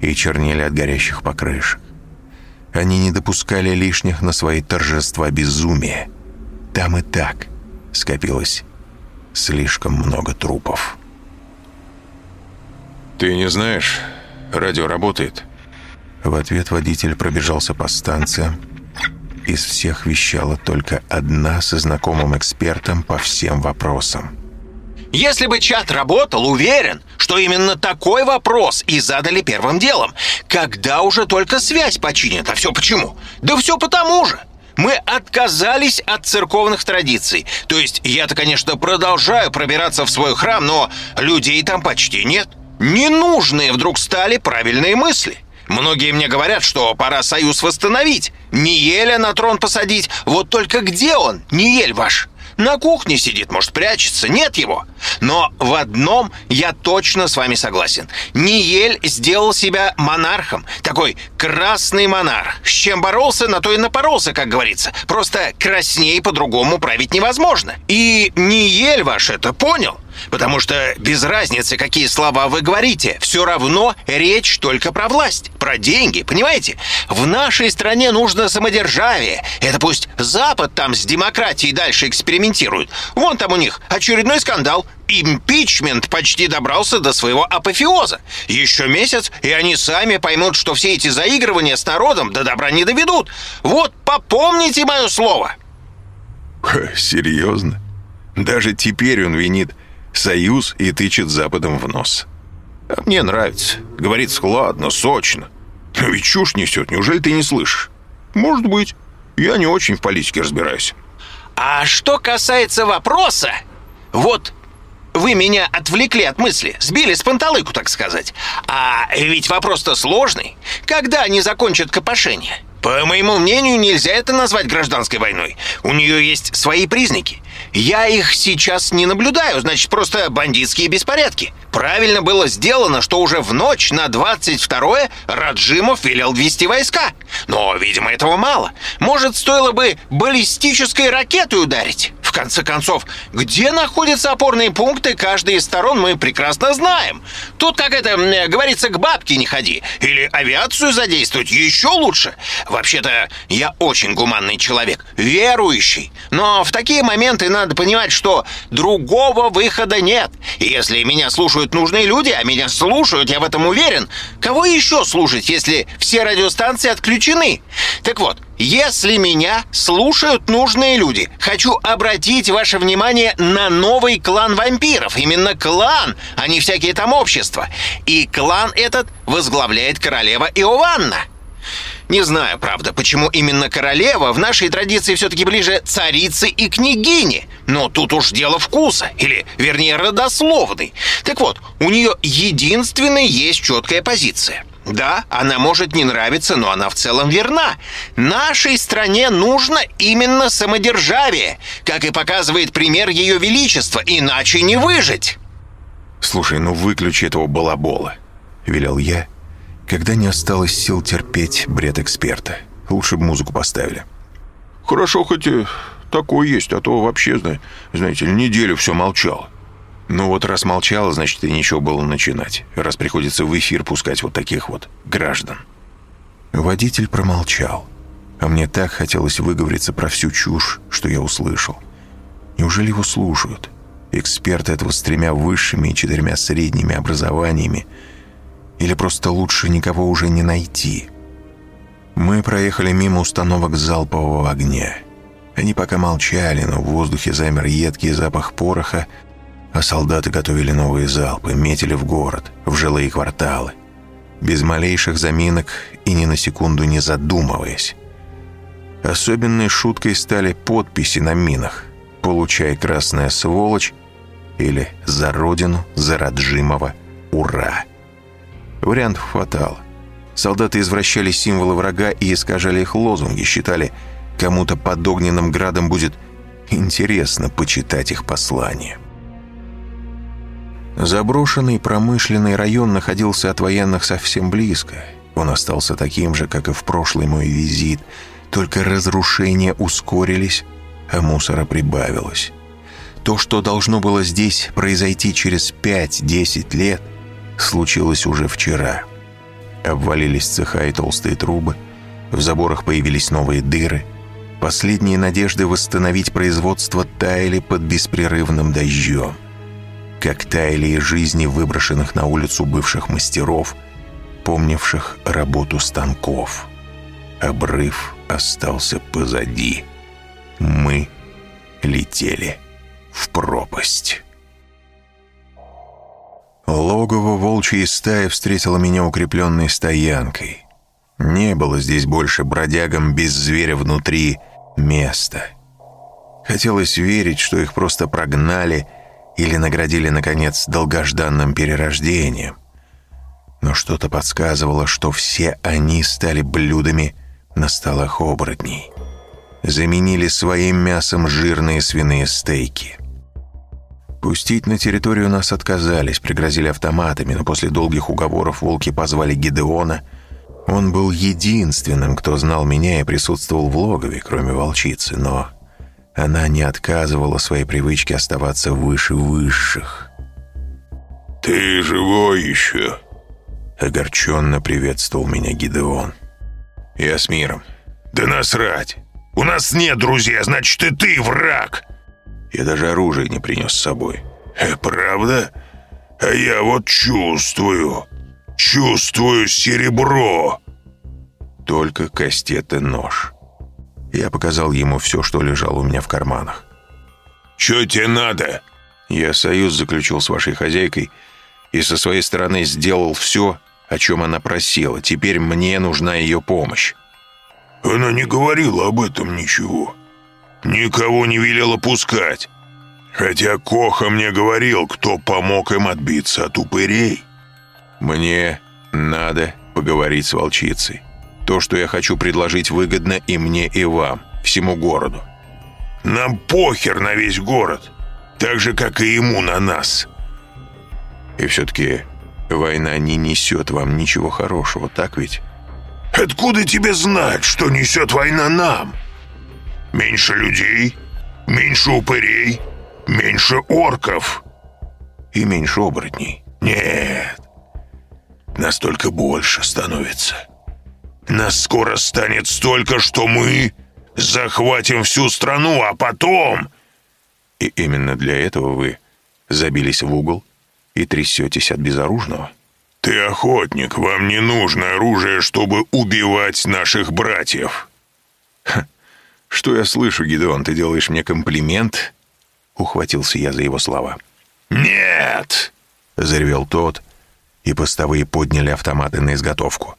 и чернели от горящих покрышек. Они не допускали лишних на свои торжества безумия. Там и так скопилось слишком много трупов. «Ты не знаешь, радио работает?» В ответ водитель пробежался по станциям. Из всех вещала только одна со знакомым экспертом по всем вопросам. Если бы чат работал, уверен, что именно такой вопрос и задали первым делом. Когда уже только связь починят? А все почему? Да все потому же. Мы отказались от церковных традиций. То есть я-то, конечно, продолжаю пробираться в свой храм, но людей там почти нет. Ненужные вдруг стали правильные мысли. Многие мне говорят, что пора союз восстановить. Ниеля на трон посадить. Вот только где он, Ниель ваш? На кухне сидит, может, прячется. Нет его. Но в одном я точно с вами согласен. Ниель сделал себя монархом. Такой красный монарх. С чем боролся, на то и напоролся, как говорится. Просто красней по-другому править невозможно. И Ниель ваш это понял. Потому что без разницы, какие слова вы говорите, все равно речь только про власть, про деньги, понимаете? В нашей стране нужно самодержавие. Это пусть Запад там с демократией дальше экспериментирует. Вон там у них очередной скандал. Импичмент почти добрался до своего апофеоза. Еще месяц, и они сами поймут, что все эти заигрывания с народом до добра не доведут. Вот попомните мое слово. Серьезно? Даже теперь он винит Союз и тычет Западом в нос. А мне нравится. Говорит складно, сочно. Но ведь чушь несет, неужели ты не слышишь? Может быть. Я не очень в политике разбираюсь. А что касается вопроса, вот вы меня отвлекли от мысли, сбили с панталыку, так сказать. А ведь вопрос-то сложный. Когда они закончат копошение? По моему мнению, нельзя это назвать гражданской войной. У нее есть свои признаки. Я их сейчас не наблюдаю, значит, просто бандитские беспорядки. Правильно было сделано, что уже в ночь на 22-е Раджимов велел ввести войска. Но, видимо, этого мало. Может, стоило бы баллистической ракетой ударить? В конце концов, где находятся опорные пункты каждой из сторон, мы прекрасно знаем. Тут, как это говорится, к бабке не ходи. Или авиацию задействовать еще лучше. Вообще-то, я очень гуманный человек, верующий. Но в такие моменты надо понимать, что другого выхода нет. И если меня слушают нужные люди, а меня слушают, я в этом уверен, кого еще слушать, если все радиостанции отключены? Так вот, если меня слушают нужные люди, хочу обратить ваше внимание на новый клан вампиров. Именно клан, а не всякие там общества. И клан этот возглавляет королева Иованна. Не знаю, правда, почему именно королева в нашей традиции все-таки ближе царицы и княгини. Но тут уж дело вкуса, или, вернее, родословный. Так вот, у нее единственная есть четкая позиция. Да, она может не нравиться, но она в целом верна. Нашей стране нужно именно самодержавие, как и показывает пример Ее Величества, иначе не выжить. «Слушай, ну выключи этого балабола», — велел я, когда не осталось сил терпеть бред эксперта. Лучше бы музыку поставили. «Хорошо, хоть такой есть, а то вообще, знаете, неделю все молчало». Ну вот раз молчала, значит и ничего было начинать. Раз приходится в эфир пускать вот таких вот граждан. Водитель промолчал. А мне так хотелось выговориться про всю чушь, что я услышал. Неужели его слушают? Эксперты этого с тремя высшими и четырьмя средними образованиями? Или просто лучше никого уже не найти? Мы проехали мимо установок залпового огня. Они пока молчали, но в воздухе замер едкий запах пороха, а солдаты готовили новые залпы, метили в город, в жилые кварталы. Без малейших заминок и ни на секунду не задумываясь. Особенной шуткой стали подписи на минах «Получай, красная сволочь» или «За родину, за Раджимова, ура!». Вариантов хватало. Солдаты извращали символы врага и искажали их лозунги, считали, кому-то под огненным градом будет интересно почитать их послания. Заброшенный промышленный район находился от военных совсем близко. Он остался таким же, как и в прошлый мой визит, только разрушения ускорились, а мусора прибавилось. То, что должно было здесь произойти через 5-10 лет, случилось уже вчера. Обвалились цеха и толстые трубы, в заборах появились новые дыры. Последние надежды восстановить производство таяли под беспрерывным дождем как таяли и жизни выброшенных на улицу бывших мастеров, помнивших работу станков. Обрыв остался позади. Мы летели в пропасть. Логово волчьей стаи встретило меня укрепленной стоянкой. Не было здесь больше бродягам без зверя внутри места. Хотелось верить, что их просто прогнали – или наградили, наконец, долгожданным перерождением. Но что-то подсказывало, что все они стали блюдами на столах оборотней. Заменили своим мясом жирные свиные стейки. Пустить на территорию нас отказались, пригрозили автоматами, но после долгих уговоров волки позвали Гидеона. Он был единственным, кто знал меня и присутствовал в логове, кроме волчицы, но она не отказывала своей привычке оставаться выше высших. «Ты живой еще?» Огорченно приветствовал меня Гидеон. «Я с миром». «Да насрать! У нас нет друзей, а значит и ты враг!» Я даже оружие не принес с собой. «Э, «Правда? А я вот чувствую, чувствую серебро!» Только кастет и нож. Я показал ему все, что лежало у меня в карманах. «Че тебе надо?» Я союз заключил с вашей хозяйкой и со своей стороны сделал все, о чем она просила. Теперь мне нужна ее помощь. Она не говорила об этом ничего. Никого не велела пускать. Хотя Коха мне говорил, кто помог им отбиться от упырей. Мне надо поговорить с волчицей. То, что я хочу предложить, выгодно и мне, и вам, всему городу. Нам похер на весь город, так же, как и ему на нас. И все-таки война не несет вам ничего хорошего, так ведь? Откуда тебе знать, что несет война нам? Меньше людей, меньше упырей, меньше орков. И меньше оборотней. Нет, настолько больше становится. Нас скоро станет столько, что мы захватим всю страну, а потом... И именно для этого вы забились в угол и трясетесь от безоружного? Ты охотник, вам не нужно оружие, чтобы убивать наших братьев. Ха, что я слышу, Гидеон, ты делаешь мне комплимент? Ухватился я за его слова. Нет! Заревел тот, и постовые подняли автоматы на изготовку.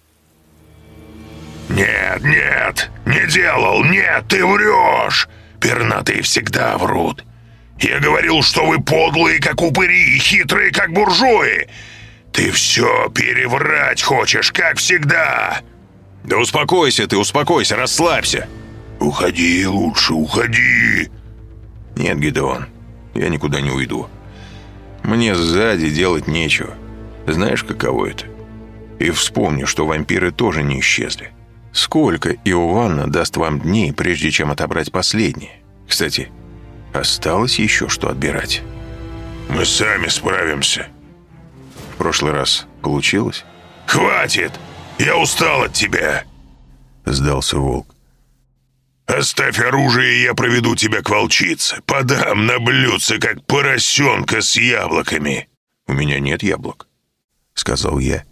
«Нет, нет, не делал, нет, ты врешь! Пернатые всегда врут. Я говорил, что вы подлые, как упыри, и хитрые, как буржуи. Ты все переврать хочешь, как всегда!» «Да успокойся ты, успокойся, расслабься!» «Уходи лучше, уходи!» «Нет, Гидеон, я никуда не уйду. Мне сзади делать нечего. Знаешь, каково это? И вспомни, что вампиры тоже не исчезли. Сколько Иоанна даст вам дней, прежде чем отобрать последнее? Кстати, осталось еще что отбирать. Мы сами справимся. В прошлый раз получилось? Хватит! Я устал от тебя! Сдался волк. Оставь оружие, и я проведу тебя к волчице. Подам на блюдце, как поросенка с яблоками. У меня нет яблок, сказал я,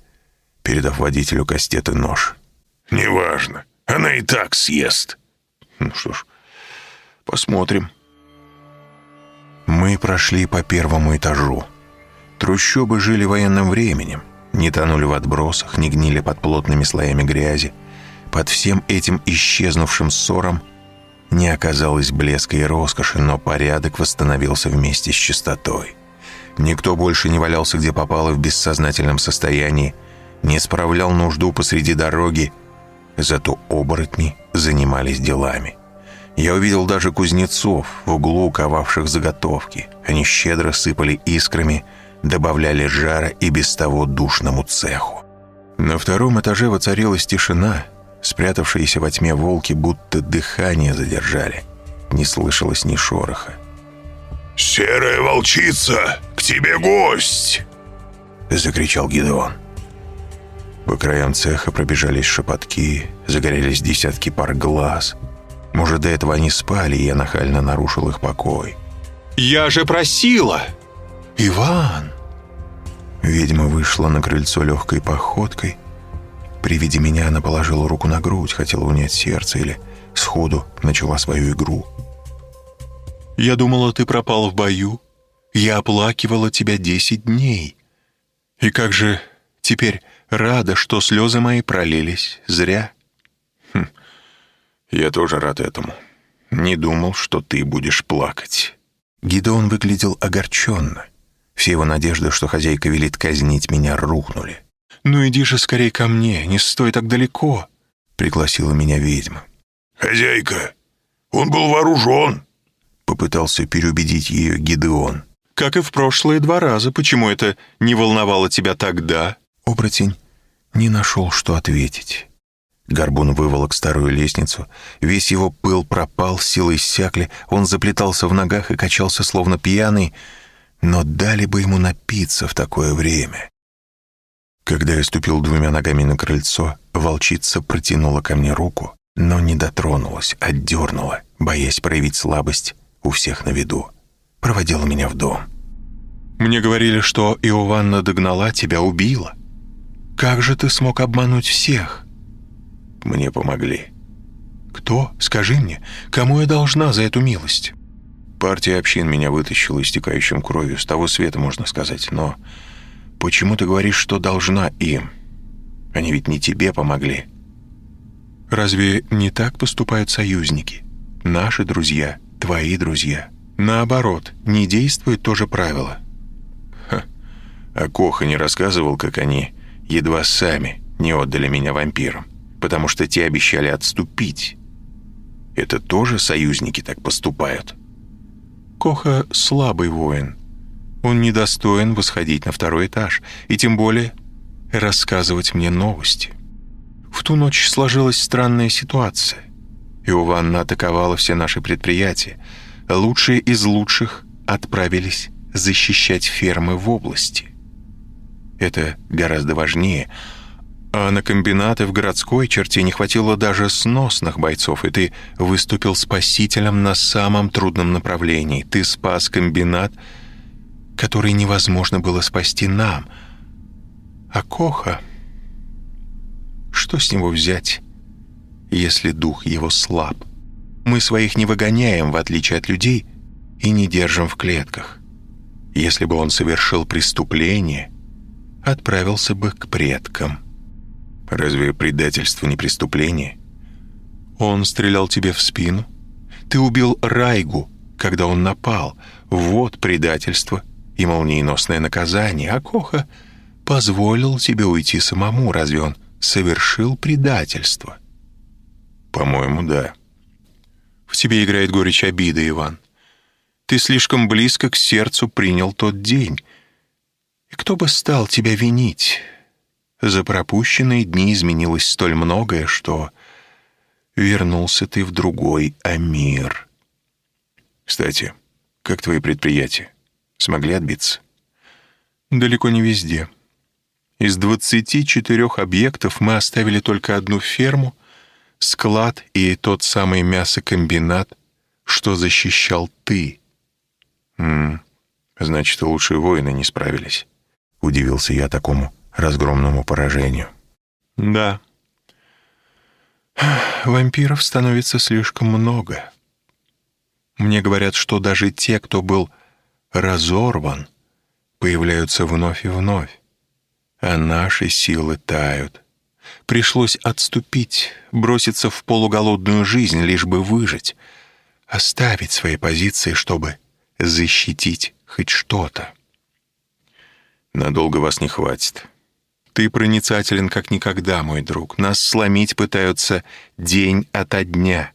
передав водителю кастеты нож. «Неважно. Она и так съест». Ну что ж, посмотрим. Мы прошли по первому этажу. Трущобы жили военным временем, не тонули в отбросах, не гнили под плотными слоями грязи. Под всем этим исчезнувшим ссором не оказалось блеска и роскоши, но порядок восстановился вместе с чистотой. Никто больше не валялся где попало в бессознательном состоянии, не справлял нужду посреди дороги, Зато оборотни занимались делами. Я увидел даже кузнецов в углу, ковавших заготовки. Они щедро сыпали искрами, добавляли жара и без того душному цеху. На втором этаже воцарилась тишина. Спрятавшиеся во тьме волки будто дыхание задержали. Не слышалось ни шороха. «Серая волчица, к тебе гость!» Закричал Гидеон. По краям цеха пробежались шепотки, загорелись десятки пар глаз. Может, до этого они спали, и я нахально нарушил их покой. «Я же просила!» «Иван!» Ведьма вышла на крыльцо легкой походкой. При виде меня она положила руку на грудь, хотела унять сердце или сходу начала свою игру. «Я думала, ты пропал в бою. Я оплакивала тебя десять дней. И как же теперь рада, что слезы мои пролились зря. Хм, я тоже рад этому. Не думал, что ты будешь плакать. Гидеон выглядел огорченно. Все его надежды, что хозяйка велит казнить меня, рухнули. «Ну иди же скорей ко мне, не стой так далеко», — пригласила меня ведьма. «Хозяйка, он был вооружен», — попытался переубедить ее Гидеон. «Как и в прошлые два раза, почему это не волновало тебя тогда?» Оборотень не нашел, что ответить. Горбун выволок старую лестницу, весь его пыл пропал, силы иссякли, он заплетался в ногах и качался словно пьяный, но дали бы ему напиться в такое время. Когда я ступил двумя ногами на крыльцо, волчица протянула ко мне руку, но не дотронулась, отдернула, боясь проявить слабость у всех на виду. Проводила меня в дом. «Мне говорили, что Иованна догнала, тебя убила. Как же ты смог обмануть всех?» «Мне помогли». «Кто? Скажи мне, кому я должна за эту милость?» Партия общин меня вытащила истекающим кровью, с того света, можно сказать, но почему ты говоришь, что должна им? Они ведь не тебе помогли. Разве не так поступают союзники? Наши друзья, твои друзья. Наоборот, не действует то же правило. Ха. А Коха не рассказывал, как они едва сами не отдали меня вампирам, потому что те обещали отступить. Это тоже союзники так поступают? Коха слабый воин. Он недостоин восходить на второй этаж, и тем более рассказывать мне новости. В ту ночь сложилась странная ситуация. Иованна атаковала все наши предприятия, Лучшие из лучших отправились защищать фермы в области. Это гораздо важнее. А на комбинаты в городской черте не хватило даже сносных бойцов, и ты выступил спасителем на самом трудном направлении. Ты спас комбинат, который невозможно было спасти нам. А Коха... Что с него взять, если дух его слаб? Мы своих не выгоняем, в отличие от людей, и не держим в клетках. Если бы он совершил преступление, отправился бы к предкам. Разве предательство не преступление? Он стрелял тебе в спину. Ты убил Райгу, когда он напал. Вот предательство и молниеносное наказание. А Коха позволил тебе уйти самому. Разве он совершил предательство? По-моему, да. В тебе играет горечь обиды, Иван. Ты слишком близко к сердцу принял тот день. И кто бы стал тебя винить? За пропущенные дни изменилось столь многое, что вернулся ты в другой Амир. Кстати, как твои предприятия? Смогли отбиться? Далеко не везде. Из 24 объектов мы оставили только одну ферму, склад и тот самый мясокомбинат, что защищал ты. «М -м, значит, лучшие воины не справились», — удивился я такому разгромному поражению. «Да. Вампиров становится слишком много. Мне говорят, что даже те, кто был разорван, появляются вновь и вновь, а наши силы тают. Пришлось отступить, броситься в полуголодную жизнь, лишь бы выжить, оставить свои позиции, чтобы защитить хоть что-то. Надолго вас не хватит. Ты проницателен как никогда, мой друг. Нас сломить пытаются день ото дня.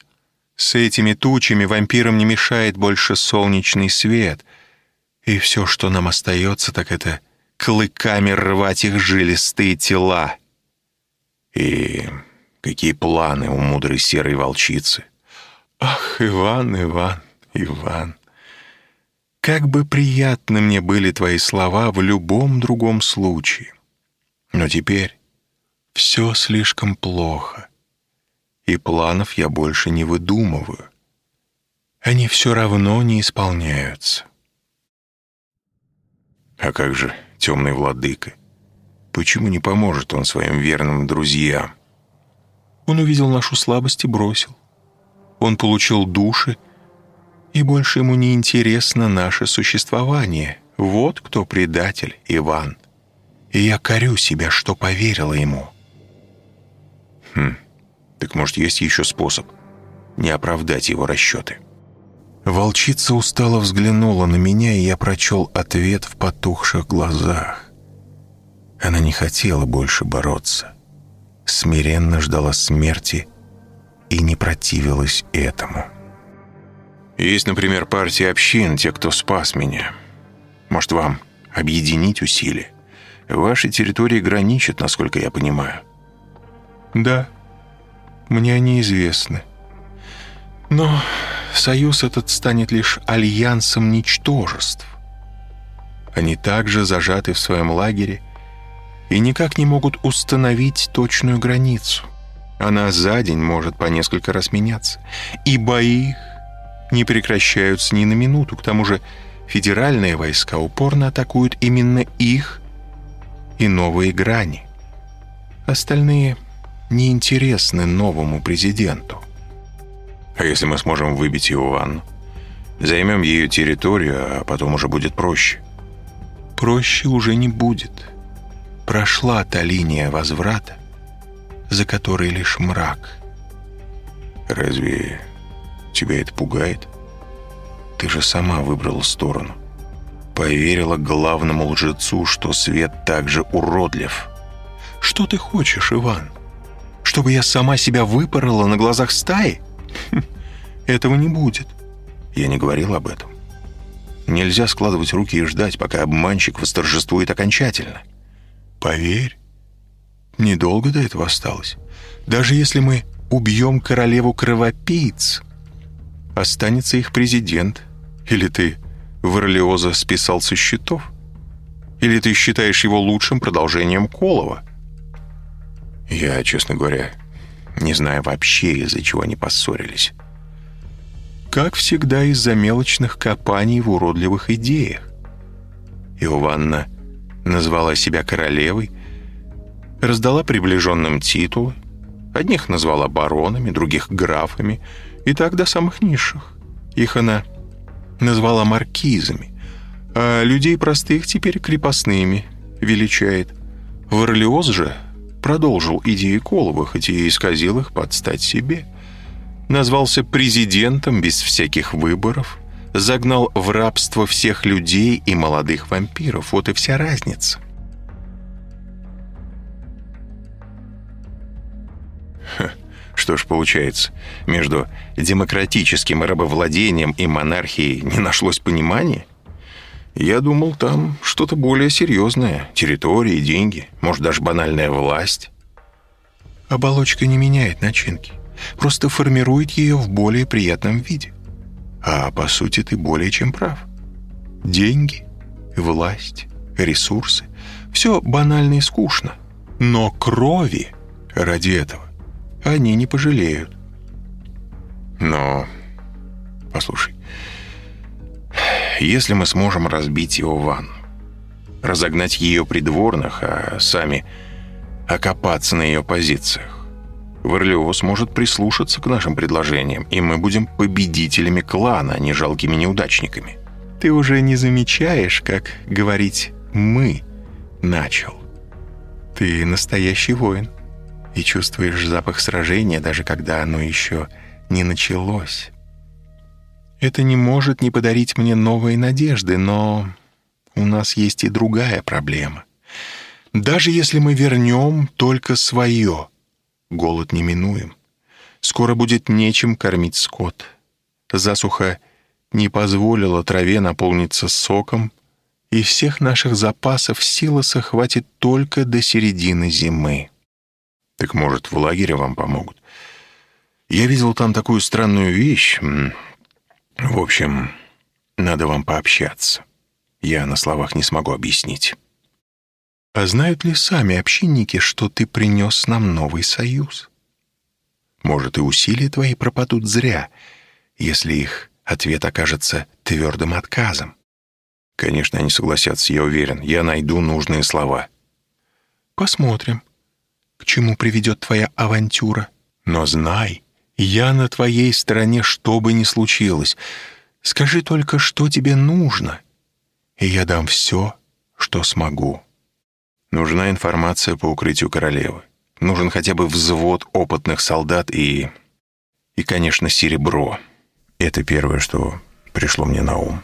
С этими тучами вампирам не мешает больше солнечный свет. И все, что нам остается, так это клыками рвать их жилистые тела. И какие планы у мудрой серой волчицы? Ах, Иван, Иван, Иван. Как бы приятны мне были твои слова в любом другом случае. Но теперь все слишком плохо, и планов я больше не выдумываю. Они все равно не исполняются. А как же темный владыка? Почему не поможет он своим верным друзьям? Он увидел нашу слабость и бросил. Он получил души, и больше ему не интересно наше существование. Вот кто предатель, Иван. И я корю себя, что поверила ему. Хм, так может, есть еще способ не оправдать его расчеты? Волчица устало взглянула на меня, и я прочел ответ в потухших глазах. Она не хотела больше бороться. Смиренно ждала смерти и не противилась этому. Есть, например, партия общин, те, кто спас меня. Может, вам объединить усилия? Ваши территории граничат, насколько я понимаю. Да, мне они известны. Но союз этот станет лишь альянсом ничтожеств. Они также зажаты в своем лагере и никак не могут установить точную границу. Она за день может по несколько раз меняться. И бои не прекращаются ни на минуту. К тому же федеральные войска упорно атакуют именно их и новые грани. Остальные неинтересны новому президенту. А если мы сможем выбить его ванну? Займем ее территорию, а потом уже будет проще. Проще уже не будет. Прошла та линия возврата, за которой лишь мрак. Разве Тебя это пугает? Ты же сама выбрала сторону. Поверила главному лжецу, что свет также уродлив. Что ты хочешь, Иван? Чтобы я сама себя выпорола на глазах стаи? Хм, этого не будет. Я не говорил об этом. Нельзя складывать руки и ждать, пока обманщик восторжествует окончательно. Поверь, недолго до этого осталось. Даже если мы убьем королеву кровопийц, останется их президент. Или ты Варлиоза списал со счетов? Или ты считаешь его лучшим продолжением Колова? Я, честно говоря, не знаю вообще, из-за чего они поссорились. Как всегда, из-за мелочных копаний в уродливых идеях. Иованна назвала себя королевой, раздала приближенным титулы, одних назвала баронами, других графами, и так до самых низших. Их она назвала маркизами, а людей простых теперь крепостными величает. Варлиоз же продолжил идеи Колова, хоть и исказил их под стать себе. Назвался президентом без всяких выборов, загнал в рабство всех людей и молодых вампиров. Вот и вся разница. Что ж получается, между демократическим рабовладением и монархией не нашлось понимания? Я думал, там что-то более серьезное. Территории, деньги, может, даже банальная власть. Оболочка не меняет начинки. Просто формирует ее в более приятном виде. А по сути ты более чем прав. Деньги, власть, ресурсы — все банально и скучно. Но крови ради этого они не пожалеют. Но, послушай, если мы сможем разбить его ванну, разогнать ее придворных, а сами окопаться на ее позициях, Варлео сможет прислушаться к нашим предложениям, и мы будем победителями клана, а не жалкими неудачниками. Ты уже не замечаешь, как говорить «мы» начал. Ты настоящий воин и чувствуешь запах сражения, даже когда оно еще не началось. Это не может не подарить мне новые надежды, но у нас есть и другая проблема. Даже если мы вернем только свое, голод неминуем. Скоро будет нечем кормить скот. Засуха не позволила траве наполниться соком, и всех наших запасов силоса хватит только до середины зимы. Так, может, в лагере вам помогут? Я видел там такую странную вещь. В общем, надо вам пообщаться. Я на словах не смогу объяснить. А знают ли сами общинники, что ты принес нам новый союз? Может, и усилия твои пропадут зря, если их ответ окажется твердым отказом. Конечно, они согласятся, я уверен. Я найду нужные слова. Посмотрим чему приведет твоя авантюра. Но знай, я на твоей стороне, что бы ни случилось. Скажи только, что тебе нужно, и я дам все, что смогу. Нужна информация по укрытию королевы. Нужен хотя бы взвод опытных солдат и... И, конечно, серебро. Это первое, что пришло мне на ум.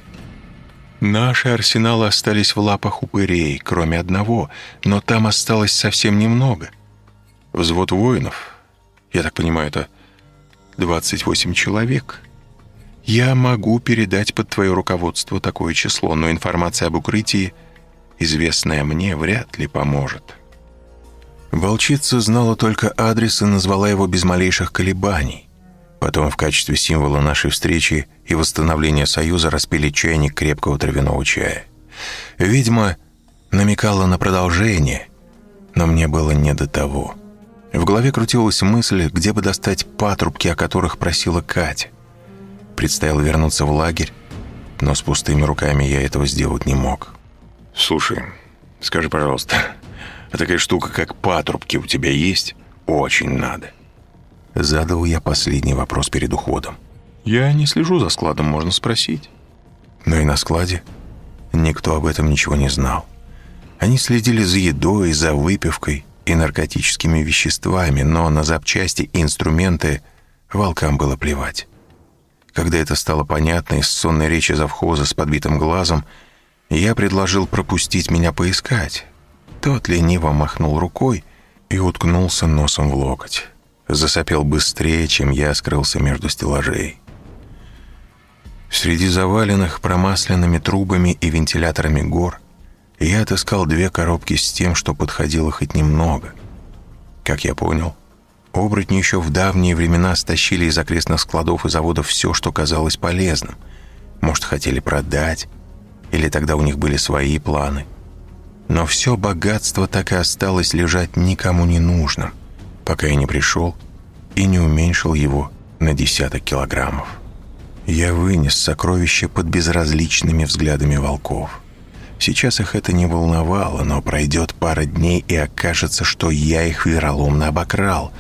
Наши арсеналы остались в лапах упырей, кроме одного, но там осталось совсем немного — Взвод воинов, я так понимаю, это 28 человек. Я могу передать под твое руководство такое число, но информация об укрытии, известная мне, вряд ли поможет. Волчица знала только адрес и назвала его без малейших колебаний. Потом в качестве символа нашей встречи и восстановления союза распили чайник крепкого травяного чая. Ведьма намекала на продолжение, но мне было не до того. В голове крутилась мысль, где бы достать патрубки, о которых просила Катя. Предстояло вернуться в лагерь, но с пустыми руками я этого сделать не мог. «Слушай, скажи, пожалуйста, а такая штука, как патрубки, у тебя есть? Очень надо». Задал я последний вопрос перед уходом. «Я не слежу за складом, можно спросить». Но и на складе никто об этом ничего не знал. Они следили за едой, за выпивкой, и наркотическими веществами, но на запчасти и инструменты волкам было плевать. Когда это стало понятно из сонной речи завхоза с подбитым глазом, я предложил пропустить меня поискать. Тот лениво махнул рукой и уткнулся носом в локоть. Засопел быстрее, чем я скрылся между стеллажей. Среди заваленных промасленными трубами и вентиляторами гор я отыскал две коробки с тем, что подходило хоть немного. Как я понял, Оборотни еще в давние времена стащили из окрестных складов и заводов все, что казалось полезным. Может, хотели продать, или тогда у них были свои планы. Но все богатство так и осталось лежать никому не нужным, пока я не пришел и не уменьшил его на десяток килограммов. Я вынес сокровища под безразличными взглядами волков. Сейчас их это не волновало, но пройдет пара дней и окажется, что я их вероломно обокрал.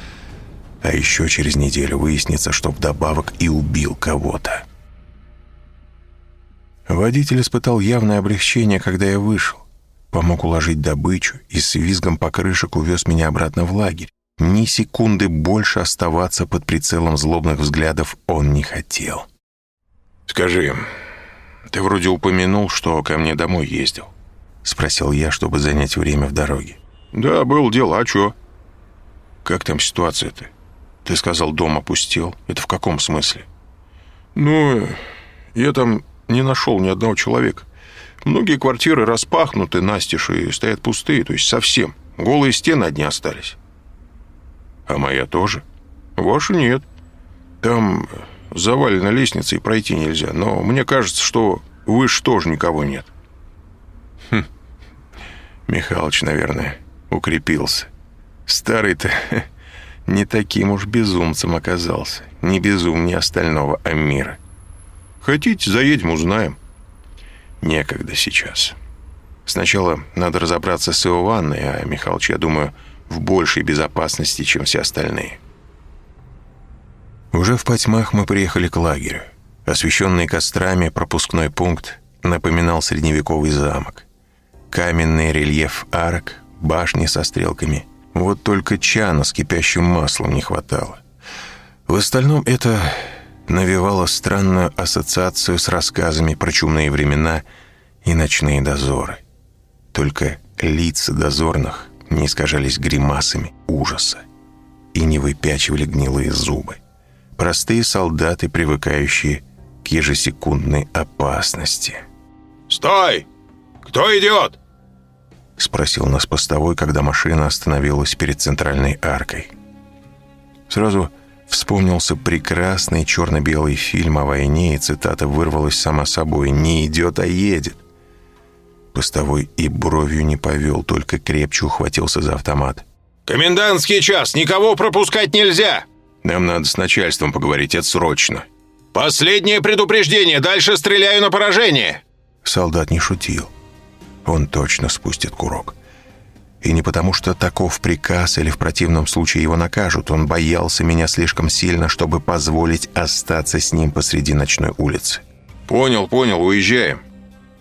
А еще через неделю выяснится, что вдобавок и убил кого-то. Водитель испытал явное облегчение, когда я вышел. Помог уложить добычу и с визгом покрышек увез меня обратно в лагерь. Ни секунды больше оставаться под прицелом злобных взглядов он не хотел. «Скажи, ты вроде упомянул, что ко мне домой ездил?» Спросил я, чтобы занять время в дороге. «Да, был дело, а чё?» «Как там ситуация-то? Ты сказал, дом опустел. Это в каком смысле?» «Ну, я там не нашел ни одного человека. Многие квартиры распахнуты настежь и стоят пустые, то есть совсем. Голые стены одни остались». «А моя тоже?» «Ваша нет. Там завалена лестница и пройти нельзя. Но мне кажется, что выше тоже никого нет. Хм. Михалыч, наверное, укрепился. Старый-то не таким уж безумцем оказался. Не безумнее остального Амира. Хотите, заедем, узнаем. Некогда сейчас. Сначала надо разобраться с Иованной, а Михалыч, я думаю, в большей безопасности, чем все остальные. Уже в потьмах мы приехали к лагерю. Освещенный кострами пропускной пункт напоминал средневековый замок. Каменный рельеф арок, башни со стрелками. Вот только чана с кипящим маслом не хватало. В остальном это навевало странную ассоциацию с рассказами про чумные времена и ночные дозоры. Только лица дозорных не искажались гримасами ужаса и не выпячивали гнилые зубы простые солдаты, привыкающие к ежесекундной опасности. «Стой! Кто идет?» Спросил нас постовой, когда машина остановилась перед центральной аркой. Сразу вспомнился прекрасный черно-белый фильм о войне, и цитата вырвалась сама собой «Не идет, а едет». Постовой и бровью не повел, только крепче ухватился за автомат. «Комендантский час! Никого пропускать нельзя!» Нам надо с начальством поговорить, это срочно». «Последнее предупреждение! Дальше стреляю на поражение!» Солдат не шутил. Он точно спустит курок. И не потому, что таков приказ или в противном случае его накажут. Он боялся меня слишком сильно, чтобы позволить остаться с ним посреди ночной улицы. «Понял, понял, уезжаем.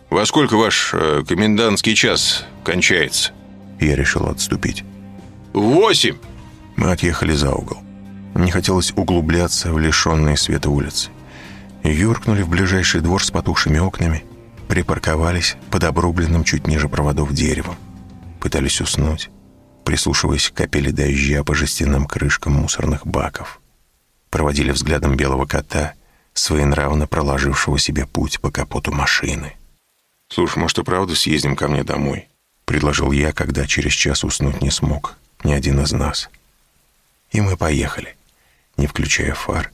Во сколько ваш э, комендантский час кончается?» Я решил отступить. «Восемь!» Мы отъехали за угол. Не хотелось углубляться в лишенные света улицы. Юркнули в ближайший двор с потухшими окнами, припарковались под обрубленным чуть ниже проводов деревом. Пытались уснуть, прислушиваясь к капели дождя по жестяным крышкам мусорных баков. Проводили взглядом белого кота, своенравно проложившего себе путь по капоту машины. «Слушай, может, и правда съездим ко мне домой?» — предложил я, когда через час уснуть не смог. Ни один из нас. И мы поехали не включая фар,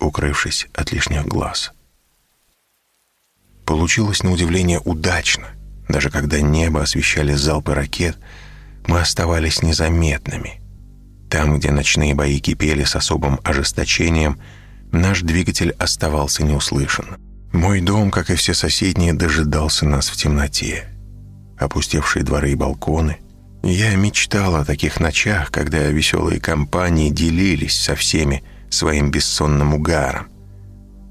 укрывшись от лишних глаз. Получилось на удивление удачно. Даже когда небо освещали залпы ракет, мы оставались незаметными. Там, где ночные бои кипели с особым ожесточением, наш двигатель оставался неуслышан. Мой дом, как и все соседние, дожидался нас в темноте. Опустевшие дворы и балконы, я мечтал о таких ночах, когда веселые компании делились со всеми своим бессонным угаром.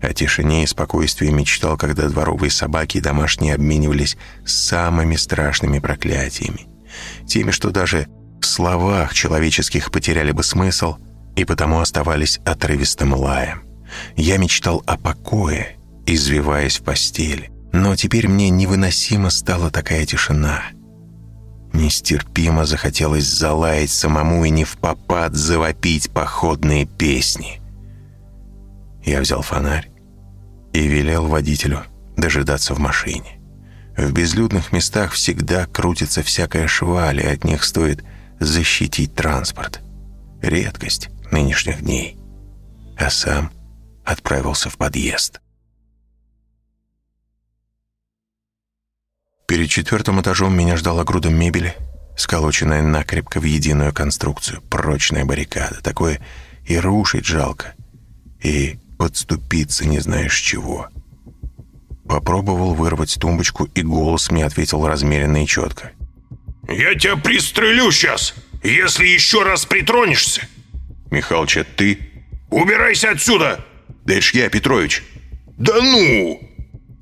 О тишине и спокойствии мечтал, когда дворовые собаки и домашние обменивались самыми страшными проклятиями. Теми, что даже в словах человеческих потеряли бы смысл и потому оставались отрывистым лаем. Я мечтал о покое, извиваясь в постели. Но теперь мне невыносимо стала такая тишина — Нестерпимо захотелось залаять самому и не в попад завопить походные песни. Я взял фонарь и велел водителю дожидаться в машине. В безлюдных местах всегда крутится всякая шваль, и от них стоит защитить транспорт. редкость нынешних дней. А сам отправился в подъезд. Перед четвертым этажом меня ждала груда мебели, сколоченная накрепко в единую конструкцию, прочная баррикада. Такое и рушить жалко, и подступиться не знаешь чего. Попробовал вырвать тумбочку, и голос мне ответил размеренно и четко. «Я тебя пристрелю сейчас, если еще раз притронешься!» «Михалыч, это ты?» «Убирайся отсюда!» «Да это ж я, Петрович!» «Да ну!»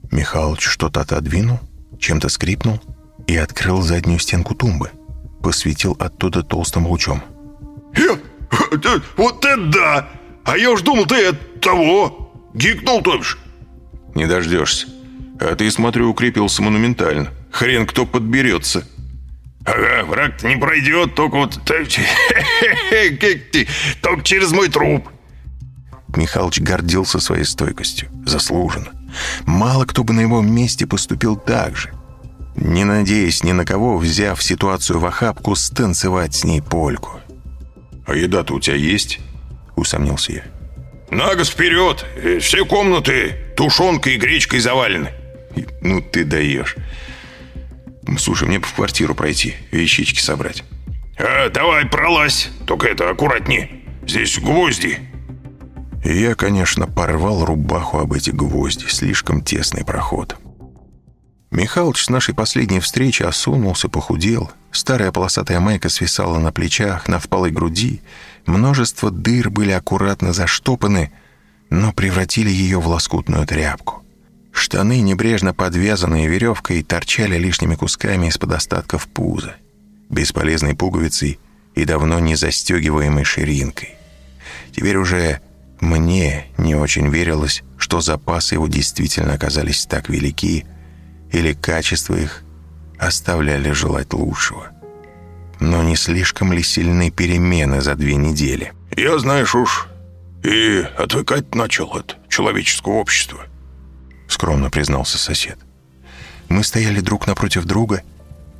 Михалыч что-то отодвинул, чем-то скрипнул и открыл заднюю стенку тумбы. Посветил оттуда толстым лучом. «Я? Вот это да! А я уж думал, ты от того! Гикнул, то бишь!» «Не дождешься. А ты, смотрю, укрепился монументально. Хрен кто подберется!» «Ага, враг не пройдет, только вот... Только через мой труп!» Михалыч гордился своей стойкостью. Заслуженно. Мало кто бы на его месте поступил так же. Не надеясь ни на кого, взяв ситуацию в охапку, станцевать с ней польку. «А еда-то у тебя есть?» — усомнился я. «Нагос вперед! Все комнаты тушенкой и гречкой завалены!» «Ну ты даешь!» «Слушай, мне бы в квартиру пройти, вещички собрать». А, «Давай, пролазь! Только это, аккуратнее! Здесь гвозди!» Я, конечно, порвал рубаху об эти гвозди. Слишком тесный проход. Михалыч с нашей последней встречи осунулся, похудел. Старая полосатая майка свисала на плечах, на впалой груди. Множество дыр были аккуратно заштопаны, но превратили ее в лоскутную тряпку. Штаны, небрежно подвязанные веревкой, торчали лишними кусками из-под остатков пуза, бесполезной пуговицей и давно не застегиваемой ширинкой. Теперь уже мне не очень верилось, что запасы его действительно оказались так велики, или качество их оставляли желать лучшего. Но не слишком ли сильны перемены за две недели? «Я, знаешь уж, и отвыкать начал от человеческого общества», скромно признался сосед. Мы стояли друг напротив друга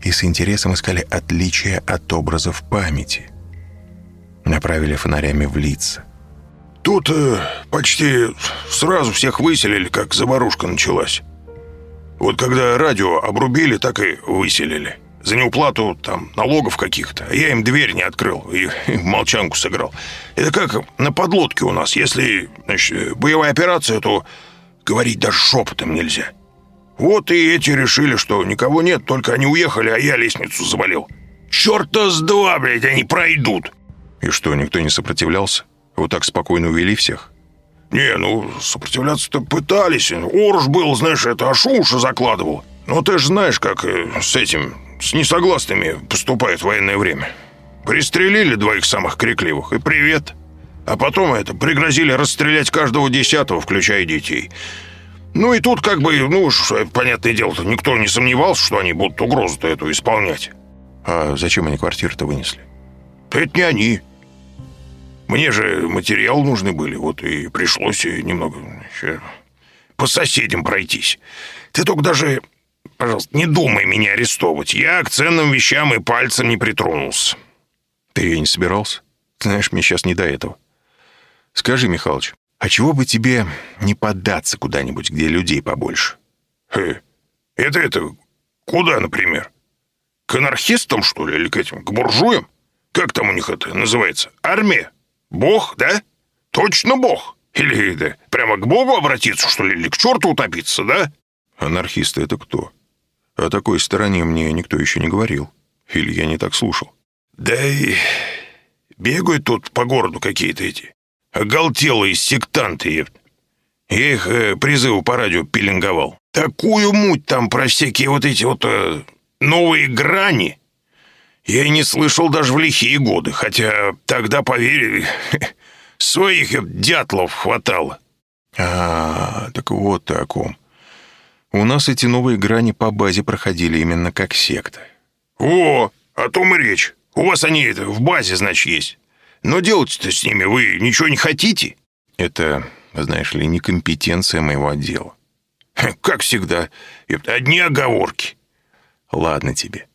и с интересом искали отличия от образов памяти. Направили фонарями в лица. Тут э, почти сразу всех выселили, как заварушка началась. Вот когда радио обрубили, так и выселили. За неуплату там налогов каких-то. Я им дверь не открыл и, и молчанку сыграл. Это как на подлодке у нас. Если значит, боевая операция, то говорить даже шепотом нельзя. Вот и эти решили, что никого нет, только они уехали, а я лестницу завалил. Черта с два, блядь, они пройдут. И что, никто не сопротивлялся? Вот так спокойно увели всех? Не, ну, сопротивляться-то пытались. Орж был, знаешь, это аж уши закладывал. Но ты же знаешь, как э, с этим, с несогласными поступает военное время. Пристрелили двоих самых крикливых, и привет. А потом это, пригрозили расстрелять каждого десятого, включая детей. Ну и тут как бы, ну уж, понятное дело-то, никто не сомневался, что они будут угрозу-то эту исполнять. А зачем они квартиру-то вынесли? Это не они. Мне же материал нужны были, вот и пришлось немного по соседям пройтись. Ты только даже, пожалуйста, не думай меня арестовывать. Я к ценным вещам и пальцем не притронулся. Ты и не собирался? Знаешь, мне сейчас не до этого. Скажи, Михалыч, а чего бы тебе не поддаться куда-нибудь, где людей побольше? Хе, это это, куда, например? К анархистам, что ли, или к этим, к буржуям? Как там у них это называется? Армия? Бог, да? Точно бог? Или да, прямо к богу обратиться, что ли, или к черту утопиться, да? Анархисты — это кто? О такой стороне мне никто еще не говорил. Или я не так слушал? Да и бегают тут по городу какие-то эти оголтелые сектанты. Я их э, призывы по радио пеленговал. Такую муть там про всякие вот эти вот э, новые грани я и не слышал даже в лихие годы, хотя тогда, поверили, своих дятлов хватало. А, так вот ты о ком. У нас эти новые грани по базе проходили именно как секта. О, о том и речь. У вас они это в базе, значит, есть. Но делать-то с ними вы ничего не хотите? Это, знаешь ли, некомпетенция моего отдела. Как всегда, одни оговорки. Ладно тебе.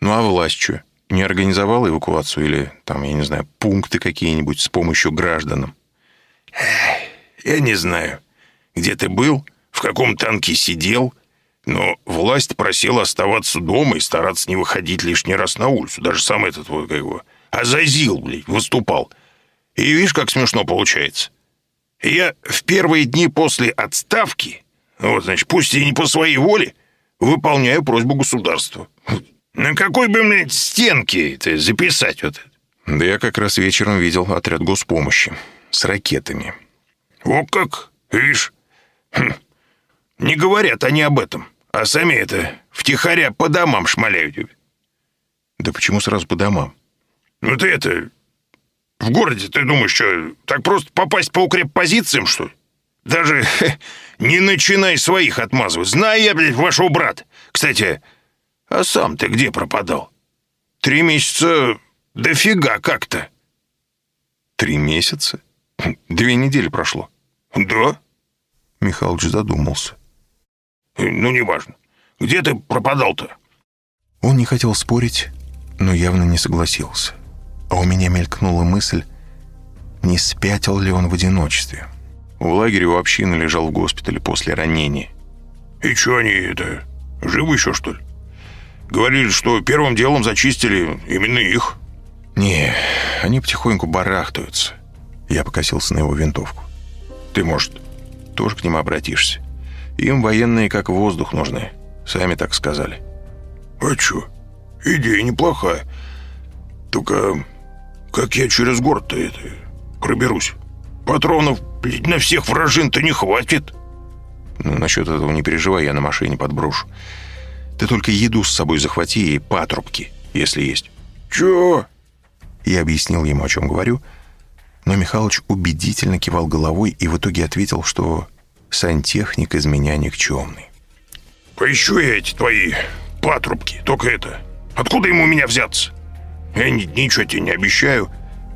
Ну а власть что? не организовал эвакуацию или, там, я не знаю, пункты какие-нибудь с помощью гражданам? Я не знаю, где ты был, в каком танке сидел, но власть просила оставаться дома и стараться не выходить лишний раз на улицу. Даже сам этот вот, как его, Азазил, блядь, выступал. И видишь, как смешно получается. Я в первые дни после отставки, вот, значит, пусть и не по своей воле, выполняю просьбу государства. На какой бы мне стенке это записать вот это? Да я как раз вечером видел отряд госпомощи с ракетами. О как, видишь? Хм. Не говорят они об этом, а сами это втихаря по домам шмаляют. Да почему сразу по домам? Ну ты это... В городе, ты думаешь, что так просто попасть по укреппозициям, что ли? Даже хе, не начинай своих отмазывать. Знаю я, блядь, вашего брата. Кстати, а сам ты где пропадал? Три месяца дофига как-то. Три месяца? Две недели прошло. Да? Михалыч задумался. Ну, неважно. Где ты пропадал-то? Он не хотел спорить, но явно не согласился. А у меня мелькнула мысль, не спятил ли он в одиночестве. В лагере у общины лежал в госпитале после ранения. И что они это, живы еще, что ли? Говорили, что первым делом зачистили именно их. Не, они потихоньку барахтаются. Я покосился на его винтовку. Ты, может, тоже к ним обратишься? Им военные как воздух нужны. Сами так сказали. А чё? Идея неплохая. Только как я через город-то это проберусь? Патронов, блядь, на всех вражин-то не хватит. Ну, насчет этого не переживай, я на машине подброшу. Ты только еду с собой захвати и патрубки, если есть. Чё? Я объяснил ему, о чем говорю, но Михалыч убедительно кивал головой и в итоге ответил, что сантехник из меня никчемный. Поищу я эти твои патрубки, только это... Откуда ему у меня взяться? Я ни, ничего тебе не обещаю.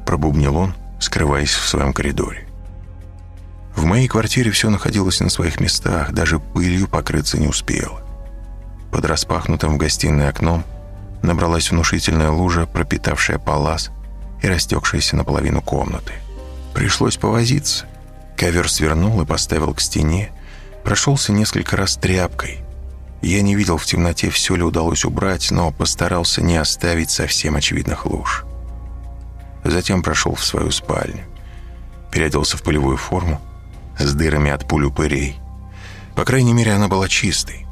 Пробубнил он, скрываясь в своем коридоре. В моей квартире все находилось на своих местах, даже пылью покрыться не успело. Под распахнутым в гостиной окном набралась внушительная лужа, пропитавшая палас и растекшаяся наполовину комнаты. Пришлось повозиться. Ковер свернул и поставил к стене, прошелся несколько раз тряпкой. Я не видел в темноте, все ли удалось убрать, но постарался не оставить совсем очевидных луж. Затем прошел в свою спальню. Переоделся в полевую форму с дырами от пуль упырей. По крайней мере, она была чистой.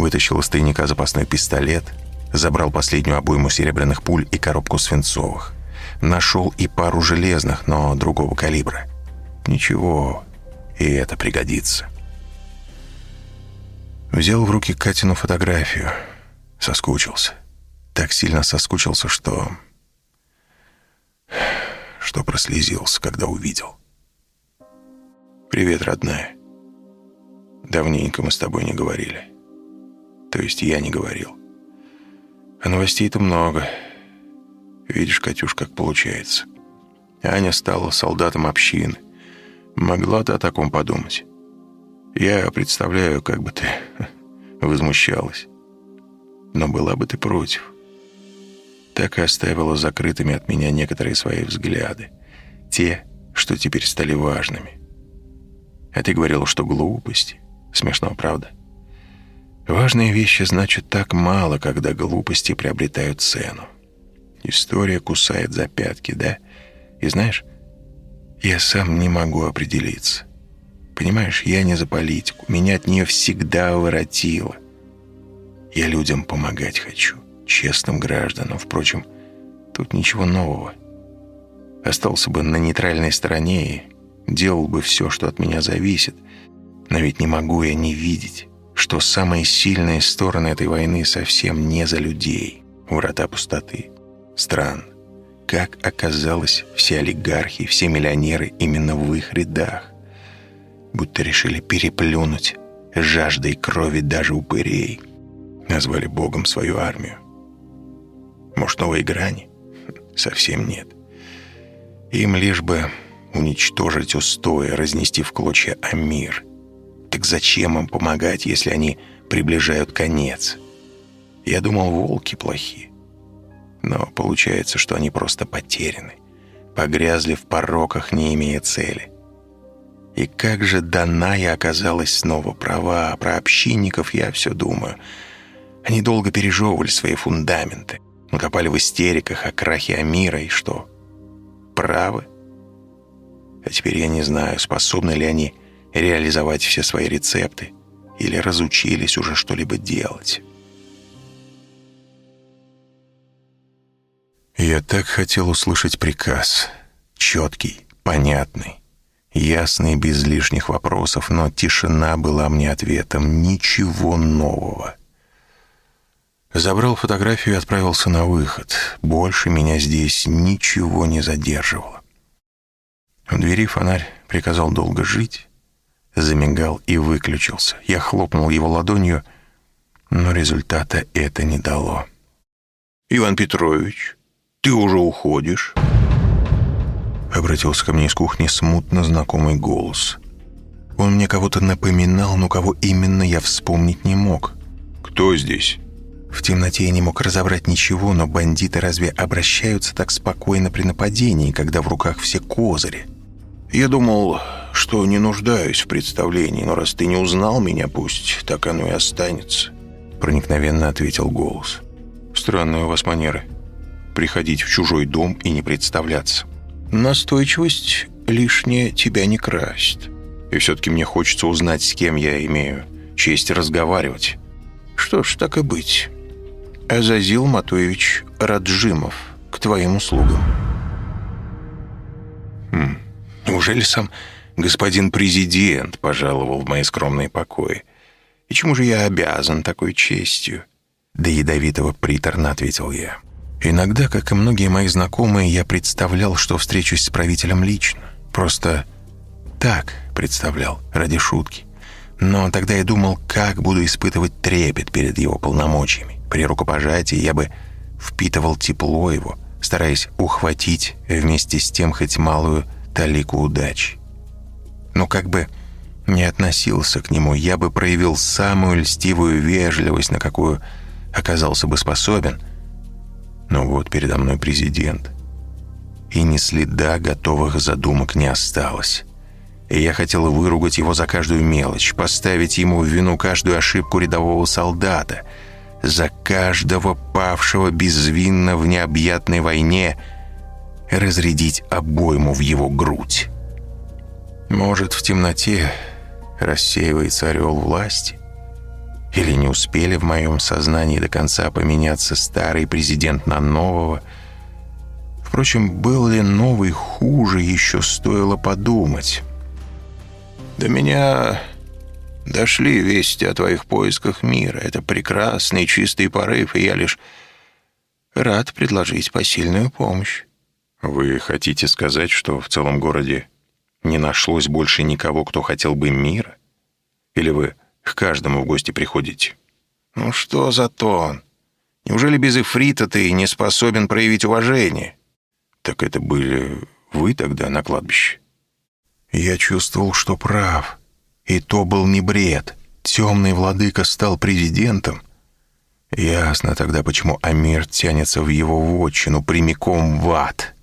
Вытащил из тайника запасной пистолет, забрал последнюю обойму серебряных пуль и коробку свинцовых. Нашел и пару железных, но другого калибра. Ничего, и это пригодится. Взял в руки Катину фотографию. Соскучился. Так сильно соскучился, что... Что прослезился, когда увидел. «Привет, родная. Давненько мы с тобой не говорили. То есть я не говорил. А новостей-то много. Видишь, Катюш, как получается. Аня стала солдатом общины. Могла ты о таком подумать? Я представляю, как бы ты возмущалась. Но была бы ты против. Так и оставила закрытыми от меня некоторые свои взгляды. Те, что теперь стали важными. А ты говорил, что глупости. Смешно, правда? Важные вещи значат так мало, когда глупости приобретают цену. История кусает за пятки, да? И знаешь, я сам не могу определиться. Понимаешь, я не за политику. Меня от нее всегда воротило. Я людям помогать хочу. Честным гражданам. Впрочем, тут ничего нового. Остался бы на нейтральной стороне и делал бы все, что от меня зависит. Но ведь не могу я не видеть, что самые сильные стороны этой войны совсем не за людей, врата пустоты, стран. Как оказалось, все олигархи, все миллионеры именно в их рядах. Будто решили переплюнуть жаждой крови даже упырей. Назвали богом свою армию. Может, новые грани? Совсем нет. Им лишь бы уничтожить устои, разнести в клочья Амир – так зачем им помогать, если они приближают конец? Я думал, волки плохие. Но получается, что они просто потеряны, погрязли в пороках, не имея цели. И как же Даная оказалась снова права, про общинников я все думаю. Они долго пережевывали свои фундаменты, накопали в истериках о крахе Амира и что? Правы? А теперь я не знаю, способны ли они реализовать все свои рецепты или разучились уже что-либо делать. Я так хотел услышать приказ. Четкий, понятный, ясный, без лишних вопросов, но тишина была мне ответом. Ничего нового. Забрал фотографию и отправился на выход. Больше меня здесь ничего не задерживало. В двери фонарь приказал долго жить, замигал и выключился. Я хлопнул его ладонью, но результата это не дало. «Иван Петрович, ты уже уходишь?» Обратился ко мне из кухни смутно знакомый голос. Он мне кого-то напоминал, но кого именно я вспомнить не мог. «Кто здесь?» В темноте я не мог разобрать ничего, но бандиты разве обращаются так спокойно при нападении, когда в руках все козыри? Я думал, что не нуждаюсь в представлении, но раз ты не узнал меня, пусть так оно и останется. Проникновенно ответил голос. Странные у вас манеры. Приходить в чужой дом и не представляться. Настойчивость лишнее тебя не красит. И все-таки мне хочется узнать, с кем я имею честь разговаривать. Что ж, так и быть. Азазил Матуевич Раджимов, к твоим услугам. Хм. Неужели сам господин президент пожаловал в мои скромные покои? И чему же я обязан такой честью? Да ядовитого приторно ответил я. Иногда, как и многие мои знакомые, я представлял, что встречусь с правителем лично. Просто так представлял, ради шутки. Но тогда я думал, как буду испытывать трепет перед его полномочиями. При рукопожатии я бы впитывал тепло его, стараясь ухватить вместе с тем хоть малую талику удачи. Но как бы не относился к нему, я бы проявил самую льстивую вежливость, на какую оказался бы способен. Но вот передо мной президент. И ни следа готовых задумок не осталось. И я хотел выругать его за каждую мелочь, поставить ему в вину каждую ошибку рядового солдата, за каждого павшего безвинно в необъятной войне — разрядить обойму в его грудь. Может, в темноте рассеивается орел власти? Или не успели в моем сознании до конца поменяться старый президент на нового? Впрочем, был ли новый хуже, еще стоило подумать. До меня дошли вести о твоих поисках мира. Это прекрасный чистый порыв, и я лишь рад предложить посильную помощь. Вы хотите сказать, что в целом городе не нашлось больше никого, кто хотел бы мира? Или вы к каждому в гости приходите? Ну что за тон? Неужели без Ифрита ты не способен проявить уважение? Так это были вы тогда на кладбище? Я чувствовал, что прав. И то был не бред. Темный владыка стал президентом. Ясно тогда, почему Амир тянется в его вотчину прямиком в ад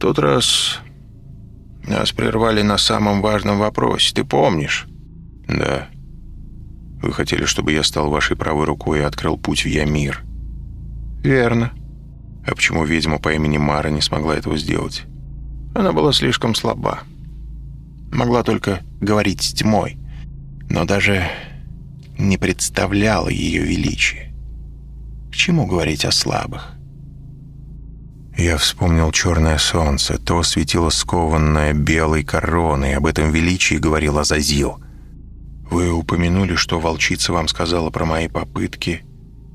тот раз нас прервали на самом важном вопросе, ты помнишь?» «Да. Вы хотели, чтобы я стал вашей правой рукой и открыл путь в Ямир?» «Верно. А почему ведьма по имени Мара не смогла этого сделать?» «Она была слишком слаба. Могла только говорить с тьмой, но даже не представляла ее величия. К чему говорить о слабых?» Я вспомнил черное солнце, то светило скованное белой короной, об этом величии говорил Азазил. Вы упомянули, что волчица вам сказала про мои попытки.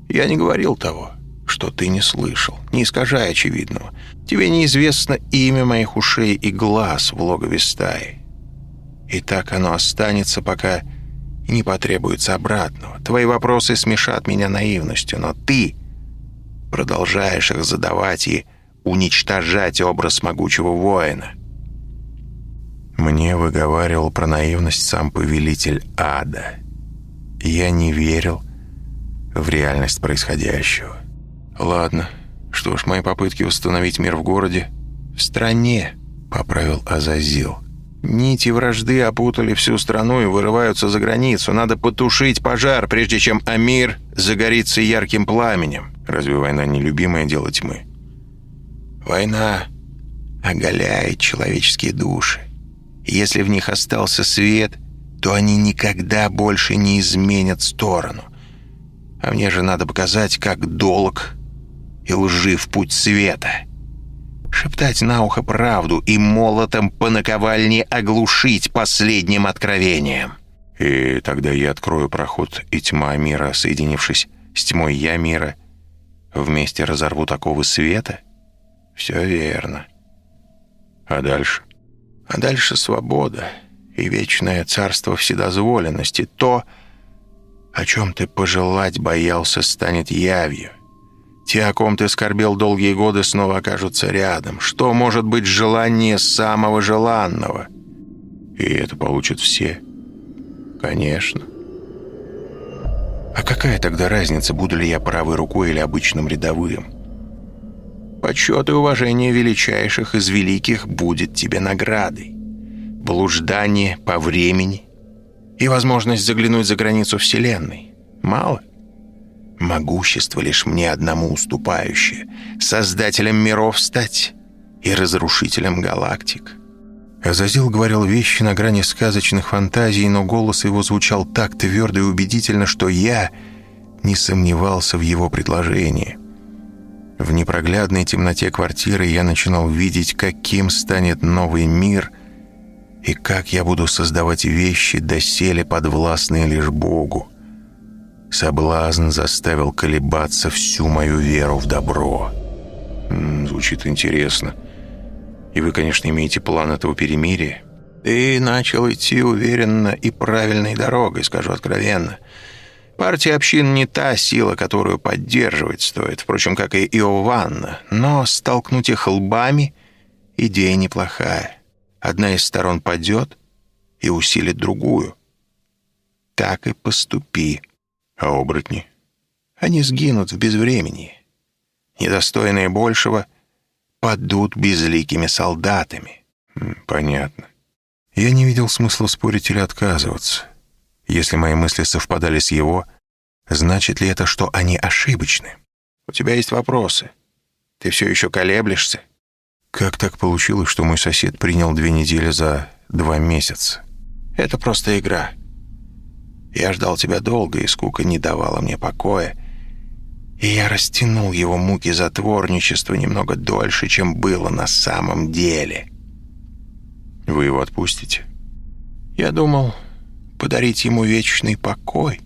Я не говорил того, что ты не слышал, не искажай очевидного. Тебе неизвестно имя моих ушей и глаз в логове стаи. И так оно останется, пока не потребуется обратного. Твои вопросы смешат меня наивностью, но ты продолжаешь их задавать и уничтожать образ могучего воина. Мне выговаривал про наивность сам повелитель ада. Я не верил в реальность происходящего. Ладно, Что ж, мои попытки установить мир в городе... В стране, поправил Азазил. Нити вражды опутали всю страну и вырываются за границу. Надо потушить пожар, прежде чем Амир загорится ярким пламенем. Разве война не любимое дело тьмы? Война оголяет человеческие души. Если в них остался свет, то они никогда больше не изменят сторону. А мне же надо показать, как долг и лжив путь света. Шептать на ухо правду и молотом по наковальне оглушить последним откровением. И тогда я открою проход, и тьма мира, соединившись с тьмой я мира, вместе разорву такого света? Все верно. А дальше? А дальше свобода и вечное царство вседозволенности. То, о чем ты пожелать боялся, станет явью. Те, о ком ты скорбел долгие годы, снова окажутся рядом. Что может быть желание самого желанного? И это получат все. Конечно. А какая тогда разница, буду ли я правой рукой или обычным рядовым? Почет и уважение величайших из великих будет тебе наградой. Блуждание по времени и возможность заглянуть за границу Вселенной. Мало? Могущество лишь мне одному уступающее. Создателем миров стать и разрушителем галактик. Азазил говорил вещи на грани сказочных фантазий, но голос его звучал так твердо и убедительно, что я не сомневался в его предложении. В непроглядной темноте квартиры я начинал видеть, каким станет новый мир и как я буду создавать вещи, доселе подвластные лишь Богу. Соблазн заставил колебаться всю мою веру в добро. Звучит интересно. И вы, конечно, имеете план этого перемирия? Ты начал идти уверенно и правильной дорогой, скажу откровенно. Партия общин не та сила, которую поддерживать стоит, впрочем, как и Иованна, но столкнуть их лбами — идея неплохая. Одна из сторон падет и усилит другую. Так и поступи. А оборотни? Они сгинут в безвремени. Недостойные большего падут безликими солдатами. Понятно. Я не видел смысла спорить или отказываться. Если мои мысли совпадали с его, значит ли это, что они ошибочны? У тебя есть вопросы. Ты все еще колеблешься? Как так получилось, что мой сосед принял две недели за два месяца? Это просто игра. Я ждал тебя долго, и скука не давала мне покоя. И я растянул его муки затворничества немного дольше, чем было на самом деле. Вы его отпустите? Я думал, подарить ему вечный покой.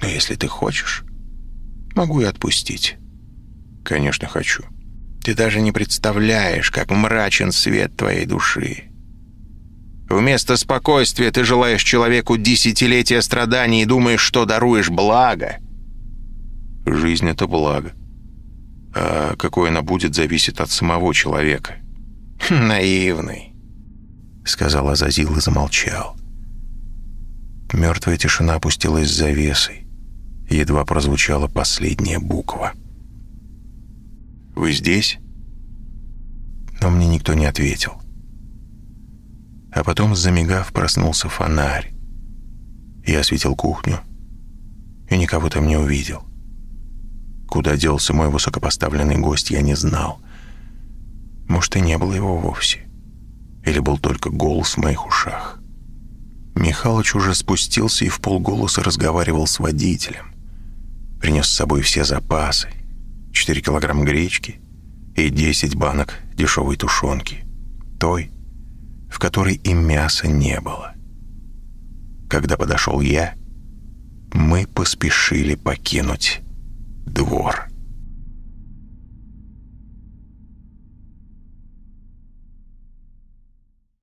Но если ты хочешь, могу и отпустить. Конечно, хочу. Ты даже не представляешь, как мрачен свет твоей души. Вместо спокойствия ты желаешь человеку десятилетия страданий и думаешь, что даруешь благо. Жизнь — это благо. А какой она будет, зависит от самого человека. «Наивный», — сказал Азазил и замолчал. Мертвая тишина опустилась с завесой. Едва прозвучала последняя буква. «Вы здесь?» Но мне никто не ответил. А потом, замигав, проснулся фонарь. Я осветил кухню и никого там не увидел. Куда делся мой высокопоставленный гость, я не знал. Может, и не было его вовсе. Или был только голос в моих ушах. Михалыч уже спустился и в полголоса разговаривал с водителем. Принес с собой все запасы. 4 килограмма гречки и 10 банок дешевой тушенки. Той, в которой и мяса не было. Когда подошел я, мы поспешили покинуть двор.